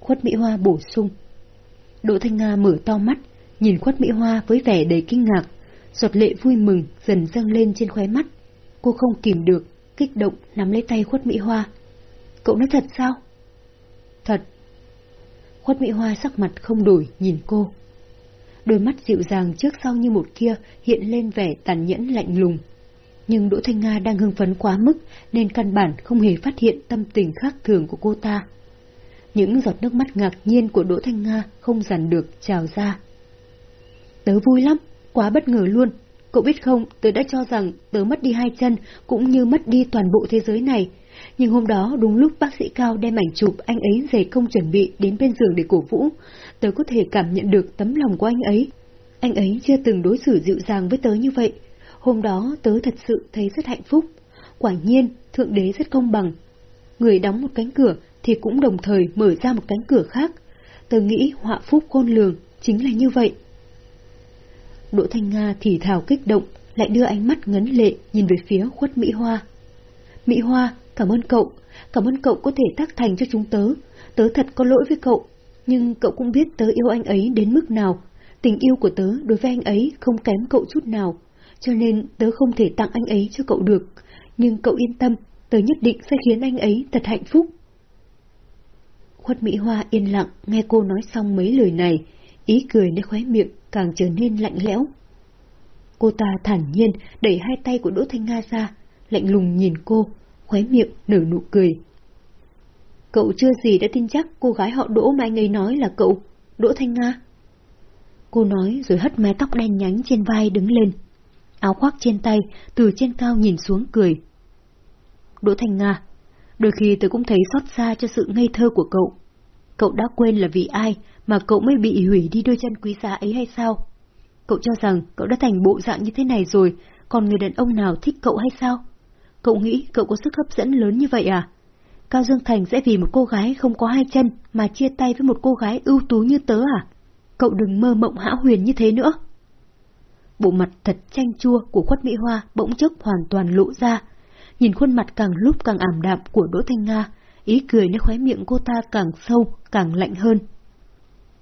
Khuất Mỹ Hoa bổ sung. Đỗ Thanh Nga mở to mắt, nhìn Khuất Mỹ Hoa với vẻ đầy kinh ngạc, giọt lệ vui mừng dần dâng lên trên khóe mắt. Cô không kìm được, kích động nắm lấy tay Khuất Mỹ Hoa. Cậu nói thật sao? Thật. Khuất Mỹ Hoa sắc mặt không đổi nhìn cô. Đôi mắt dịu dàng trước sau như một kia hiện lên vẻ tàn nhẫn lạnh lùng. Nhưng Đỗ Thanh Nga đang hưng phấn quá mức nên căn bản không hề phát hiện tâm tình khác thường của cô ta. Những giọt nước mắt ngạc nhiên của Đỗ Thanh Nga không dằn được trào ra. Tớ vui lắm, quá bất ngờ luôn. Cậu biết không, tớ đã cho rằng tớ mất đi hai chân cũng như mất đi toàn bộ thế giới này. Nhưng hôm đó đúng lúc bác sĩ Cao đem ảnh chụp anh ấy dày công chuẩn bị đến bên giường để cổ vũ, tớ có thể cảm nhận được tấm lòng của anh ấy. Anh ấy chưa từng đối xử dịu dàng với tớ như vậy. Hôm đó tớ thật sự thấy rất hạnh phúc. Quả nhiên, Thượng Đế rất công bằng. Người đóng một cánh cửa thì cũng đồng thời mở ra một cánh cửa khác. Tớ nghĩ họa phúc khôn lường chính là như vậy. Đỗ Thanh Nga thì thào kích động, lại đưa ánh mắt ngấn lệ nhìn về phía khuất Mỹ Hoa. Mỹ Hoa, cảm ơn cậu, cảm ơn cậu có thể tác thành cho chúng tớ. Tớ thật có lỗi với cậu, nhưng cậu cũng biết tớ yêu anh ấy đến mức nào. Tình yêu của tớ đối với anh ấy không kém cậu chút nào, cho nên tớ không thể tặng anh ấy cho cậu được. Nhưng cậu yên tâm, tớ nhất định sẽ khiến anh ấy thật hạnh phúc. Khuất Mỹ Hoa yên lặng nghe cô nói xong mấy lời này, ý cười nơi khóe miệng càng trở nên lạnh lẽo. Cô ta thản nhiên đẩy hai tay của Đỗ Thanh Nga ra, lạnh lùng nhìn cô, khóe miệng nở nụ cười. Cậu chưa gì đã tin chắc cô gái họ Đỗ mà anh ấy nói là cậu, Đỗ Thanh Nga. Cô nói rồi hất mái tóc đen nhánh trên vai đứng lên. Áo khoác trên tay, từ trên cao nhìn xuống cười. Đỗ Thanh Nga, đôi khi tôi cũng thấy xót xa cho sự ngây thơ của cậu. Cậu đã quên là vì ai mà cậu mới bị hủy đi đôi chân quý giá ấy hay sao? Cậu cho rằng cậu đã thành bộ dạng như thế này rồi, còn người đàn ông nào thích cậu hay sao? Cậu nghĩ cậu có sức hấp dẫn lớn như vậy à? Cao Dương Thành sẽ vì một cô gái không có hai chân mà chia tay với một cô gái ưu tú như tớ à? Cậu đừng mơ mộng hão huyền như thế nữa. Bộ mặt thật chanh chua của khuất Mỹ Hoa bỗng chốc hoàn toàn lộ ra. Nhìn khuôn mặt càng lúc càng ảm đạm của Đỗ Thanh Nga, ý cười nơi khóe miệng cô ta càng sâu, càng lạnh hơn.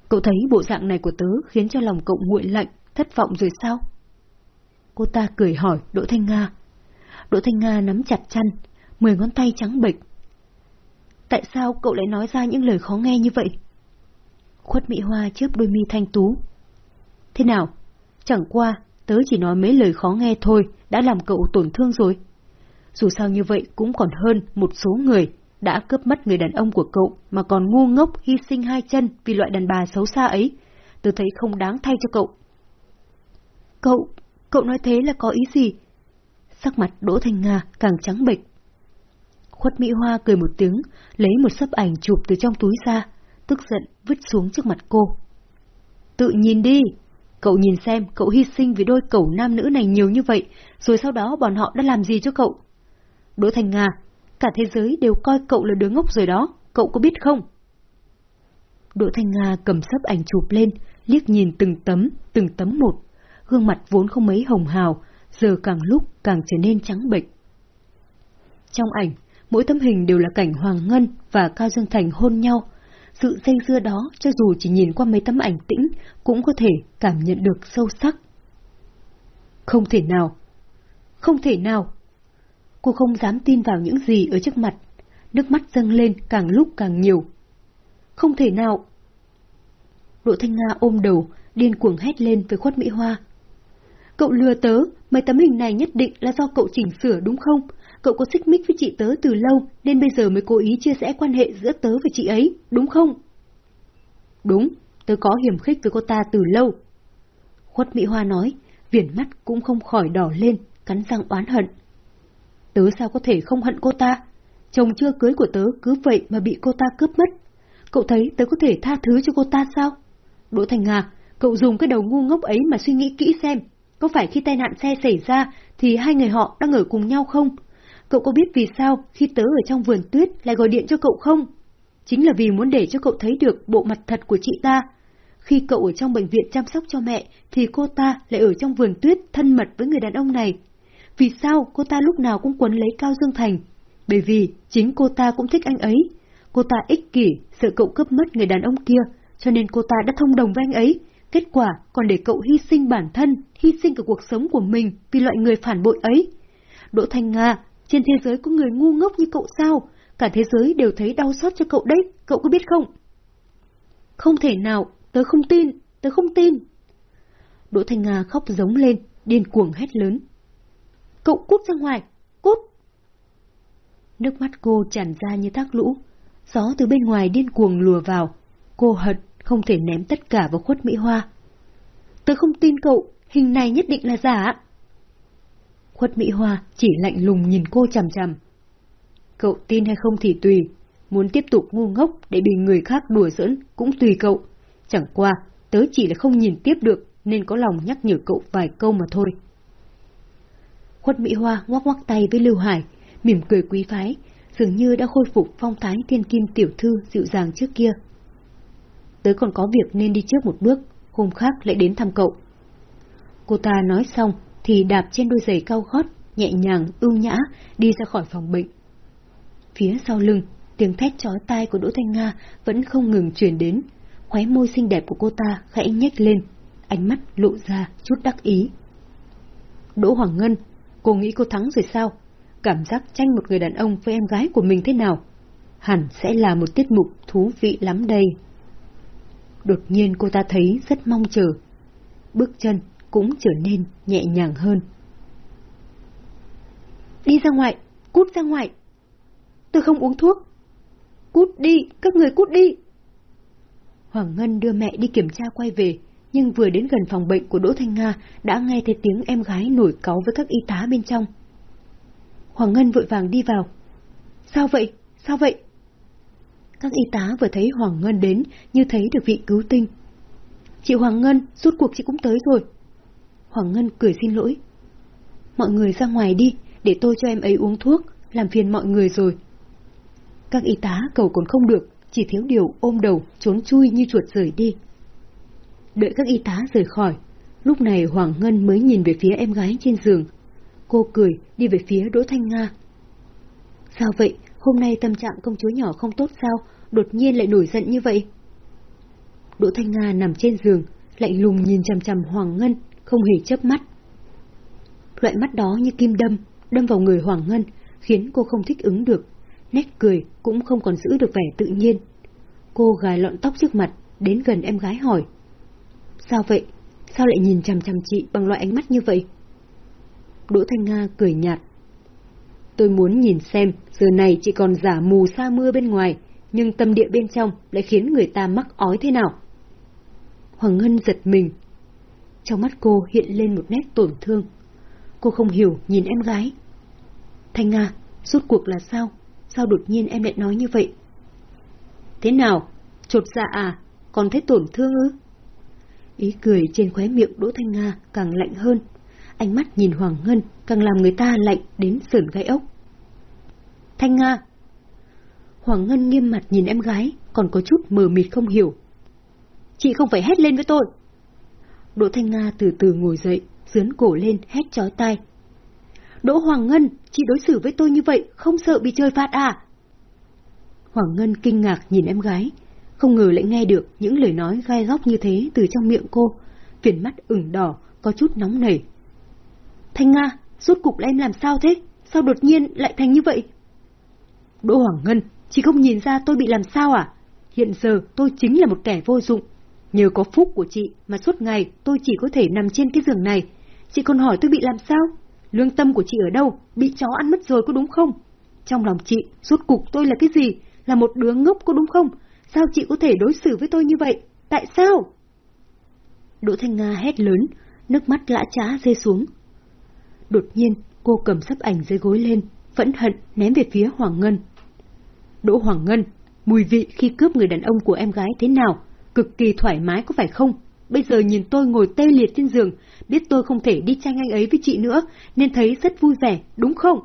Cậu thấy bộ dạng này của tớ khiến cho lòng cậu nguội lạnh, thất vọng rồi sao? Cô ta cười hỏi Đỗ Thanh Nga. Đỗ Thanh Nga nắm chặt chăn, mười ngón tay trắng bệch. Tại sao cậu lại nói ra những lời khó nghe như vậy? Khuất Mỹ Hoa chớp đôi mi thanh tú. Thế nào? Chẳng qua, tớ chỉ nói mấy lời khó nghe thôi, đã làm cậu tổn thương rồi. Dù sao như vậy cũng còn hơn một số người đã cướp mất người đàn ông của cậu mà còn ngu ngốc hy sinh hai chân vì loại đàn bà xấu xa ấy. Tớ thấy không đáng thay cho cậu. Cậu, cậu nói thế là có ý gì? Sắc mặt Đỗ Thanh Nga càng trắng bệch. Khuất Mỹ Hoa cười một tiếng, lấy một sấp ảnh chụp từ trong túi ra, tức giận vứt xuống trước mặt cô. Tự nhìn đi, cậu nhìn xem cậu hy sinh vì đôi cẩu nam nữ này nhiều như vậy, rồi sau đó bọn họ đã làm gì cho cậu? Đỗ Thanh Nga, cả thế giới đều coi cậu là đứa ngốc rồi đó, cậu có biết không? Đỗ Thanh Nga cầm sấp ảnh chụp lên, liếc nhìn từng tấm, từng tấm một. Gương mặt vốn không mấy hồng hào, giờ càng lúc càng trở nên trắng bệch. Trong ảnh, mỗi tấm hình đều là cảnh Hoàng Ngân và Cao Dương Thành hôn nhau. Sự dây dưa đó, cho dù chỉ nhìn qua mấy tấm ảnh tĩnh, cũng có thể cảm nhận được sâu sắc. Không thể nào! Không thể nào! Cô không dám tin vào những gì ở trước mặt. nước mắt dâng lên càng lúc càng nhiều. Không thể nào! Đỗ Thanh Nga ôm đầu, điên cuồng hét lên với khuất Mỹ Hoa. Cậu lừa tớ, mấy tấm hình này nhất định là do cậu chỉnh sửa đúng không? Cậu có xích mích với chị tớ từ lâu nên bây giờ mới cố ý chia sẻ quan hệ giữa tớ và chị ấy, đúng không? Đúng, tớ có hiểm khích với cô ta từ lâu. Khuất Mỹ Hoa nói, viền mắt cũng không khỏi đỏ lên, cắn răng oán hận. Tớ sao có thể không hận cô ta? Chồng chưa cưới của tớ cứ vậy mà bị cô ta cướp mất. Cậu thấy tớ có thể tha thứ cho cô ta sao? Đỗ Thành Nga, cậu dùng cái đầu ngu ngốc ấy mà suy nghĩ kỹ xem, có phải khi tai nạn xe xảy ra thì hai người họ đang ở cùng nhau không? Cậu có biết vì sao khi tớ ở trong vườn tuyết lại gọi điện cho cậu không? Chính là vì muốn để cho cậu thấy được bộ mặt thật của chị ta. Khi cậu ở trong bệnh viện chăm sóc cho mẹ, thì cô ta lại ở trong vườn tuyết thân mật với người đàn ông này. Vì sao cô ta lúc nào cũng quấn lấy Cao Dương Thành? Bởi vì chính cô ta cũng thích anh ấy. Cô ta ích kỷ, sợ cậu cướp mất người đàn ông kia, cho nên cô ta đã thông đồng với anh ấy. Kết quả còn để cậu hy sinh bản thân, hy sinh cả cuộc sống của mình vì loại người phản bội ấy. Đỗ Thanh Nga, trên thế giới có người ngu ngốc như cậu sao? Cả thế giới đều thấy đau xót cho cậu đấy, cậu có biết không? Không thể nào, tớ không tin, tớ không tin. Đỗ Thanh Nga khóc giống lên, điên cuồng hét lớn. Cậu cút ra ngoài, cút! Nước mắt cô tràn ra như thác lũ, gió từ bên ngoài điên cuồng lùa vào. Cô hật không thể ném tất cả vào khuất Mỹ Hoa. Tớ không tin cậu, hình này nhất định là giả. Khuất Mỹ Hoa chỉ lạnh lùng nhìn cô chằm chằm. Cậu tin hay không thì tùy, muốn tiếp tục ngu ngốc để bị người khác đùa giỡn cũng tùy cậu. Chẳng qua, tớ chỉ là không nhìn tiếp được nên có lòng nhắc nhở cậu vài câu mà thôi. Khuất Mỹ Hoa ngoắc ngoắc tay với Lưu Hải, mỉm cười quý phái, dường như đã khôi phục phong thái thiên kim tiểu thư dịu dàng trước kia. Tớ còn có việc nên đi trước một bước, hôm khác lại đến thăm cậu. Cô ta nói xong thì đạp trên đôi giày cao gót, nhẹ nhàng, ưu nhã, đi ra khỏi phòng bệnh. Phía sau lưng, tiếng thét chói tai của Đỗ Thanh Nga vẫn không ngừng truyền đến, khóe môi xinh đẹp của cô ta khẽ nhếch lên, ánh mắt lộ ra chút đắc ý. Đỗ Hoàng Ngân, cô nghĩ cô thắng rồi sao? Cảm giác tranh một người đàn ông với em gái của mình thế nào? Hẳn sẽ là một tiết mục thú vị lắm đây. Đột nhiên cô ta thấy rất mong chờ. Bước chân cũng trở nên nhẹ nhàng hơn. Đi ra ngoài, cút ra ngoài. Tôi không uống thuốc. Cút đi, các người cút đi. Hoàng Ngân đưa mẹ đi kiểm tra quay về, nhưng vừa đến gần phòng bệnh của Đỗ Thanh Nga đã nghe thấy tiếng em gái nổi cáu với các y tá bên trong. Hoàng Ngân vội vàng đi vào. Sao vậy? Sao vậy? Các y tá vừa thấy Hoàng Ngân đến như thấy được vị cứu tinh. Chị Hoàng Ngân, rút cuộc chị cũng tới rồi. Hoàng Ngân cười xin lỗi. Mọi người ra ngoài đi, để tôi cho em ấy uống thuốc, làm phiền mọi người rồi. Các y tá cầu còn không được, chỉ thiếu điều ôm đầu, trốn chui như chuột rời đi. Đợi các y tá rời khỏi, lúc này Hoàng Ngân mới nhìn về phía em gái trên giường. Cô cười, đi về phía Đỗ Thanh Nga. Sao vậy, hôm nay tâm trạng công chúa nhỏ không tốt sao, đột nhiên lại nổi giận như vậy? Đỗ Thanh Nga nằm trên giường, lạnh lùng nhìn chằm chằm Hoàng Ngân, không hề chớp mắt. Loại mắt đó như kim đâm, đâm vào người Hoàng Ngân, khiến cô không thích ứng được, nét cười cũng không còn giữ được vẻ tự nhiên. Cô gài lọn tóc trước mặt, đến gần em gái hỏi. Sao vậy? Sao lại nhìn chằm chằm chị bằng loại ánh mắt như vậy? Đỗ Thanh Nga cười nhạt. Tôi muốn nhìn xem, giờ này chị còn giả mù sa mưa bên ngoài, nhưng tâm địa bên trong lại khiến người ta mắc ói thế nào? Hoàng Ngân giật mình. Trong mắt cô hiện lên một nét tổn thương. Cô không hiểu nhìn em gái. Thanh Nga, suốt cuộc là sao? Sao đột nhiên em lại nói như vậy? Thế nào? Chột dạ à? Còn thấy tổn thương ư? Ý cười trên khóe miệng Đỗ Thanh Nga càng lạnh hơn. Ánh mắt nhìn Hoàng Ngân càng làm người ta lạnh đến sườn gai ốc. Thanh Nga! Hoàng Ngân nghiêm mặt nhìn em gái, còn có chút mờ mịt không hiểu. Chị không phải hét lên với tôi. Đỗ Thanh Nga từ từ ngồi dậy, dướn cổ lên hét chói tai. Đỗ Hoàng Ngân, chị đối xử với tôi như vậy, không sợ bị chơi phạt à? Hoàng Ngân kinh ngạc nhìn em gái, không ngờ lại nghe được những lời nói gai góc như thế từ trong miệng cô, viền mắt ửng đỏ, có chút nóng nảy. Thanh Nga, rốt cục là em làm sao thế? Sao đột nhiên lại thành như vậy? Đỗ Hoàng Ngân, chị không nhìn ra tôi bị làm sao à? Hiện giờ tôi chính là một kẻ vô dụng. Nhờ có phúc của chị mà suốt ngày tôi chỉ có thể nằm trên cái giường này. Chị còn hỏi tôi bị làm sao? Lương tâm của chị ở đâu? Bị chó ăn mất rồi có đúng không? Trong lòng chị, suốt cục tôi là cái gì? Là một đứa ngốc có đúng không? Sao chị có thể đối xử với tôi như vậy? Tại sao? Đỗ Thanh Nga hét lớn, nước mắt lã trá rơi xuống. Đột nhiên, cô cầm sấp ảnh dưới gối lên, vẫn hận ném về phía Hoàng Ngân. Đỗ Hoàng Ngân, mùi vị khi cướp người đàn ông của em gái thế nào? Cực kỳ thoải mái có phải không? Bây giờ nhìn tôi ngồi tê liệt trên giường, biết tôi không thể đi tranh anh ấy với chị nữa, nên thấy rất vui vẻ, đúng không?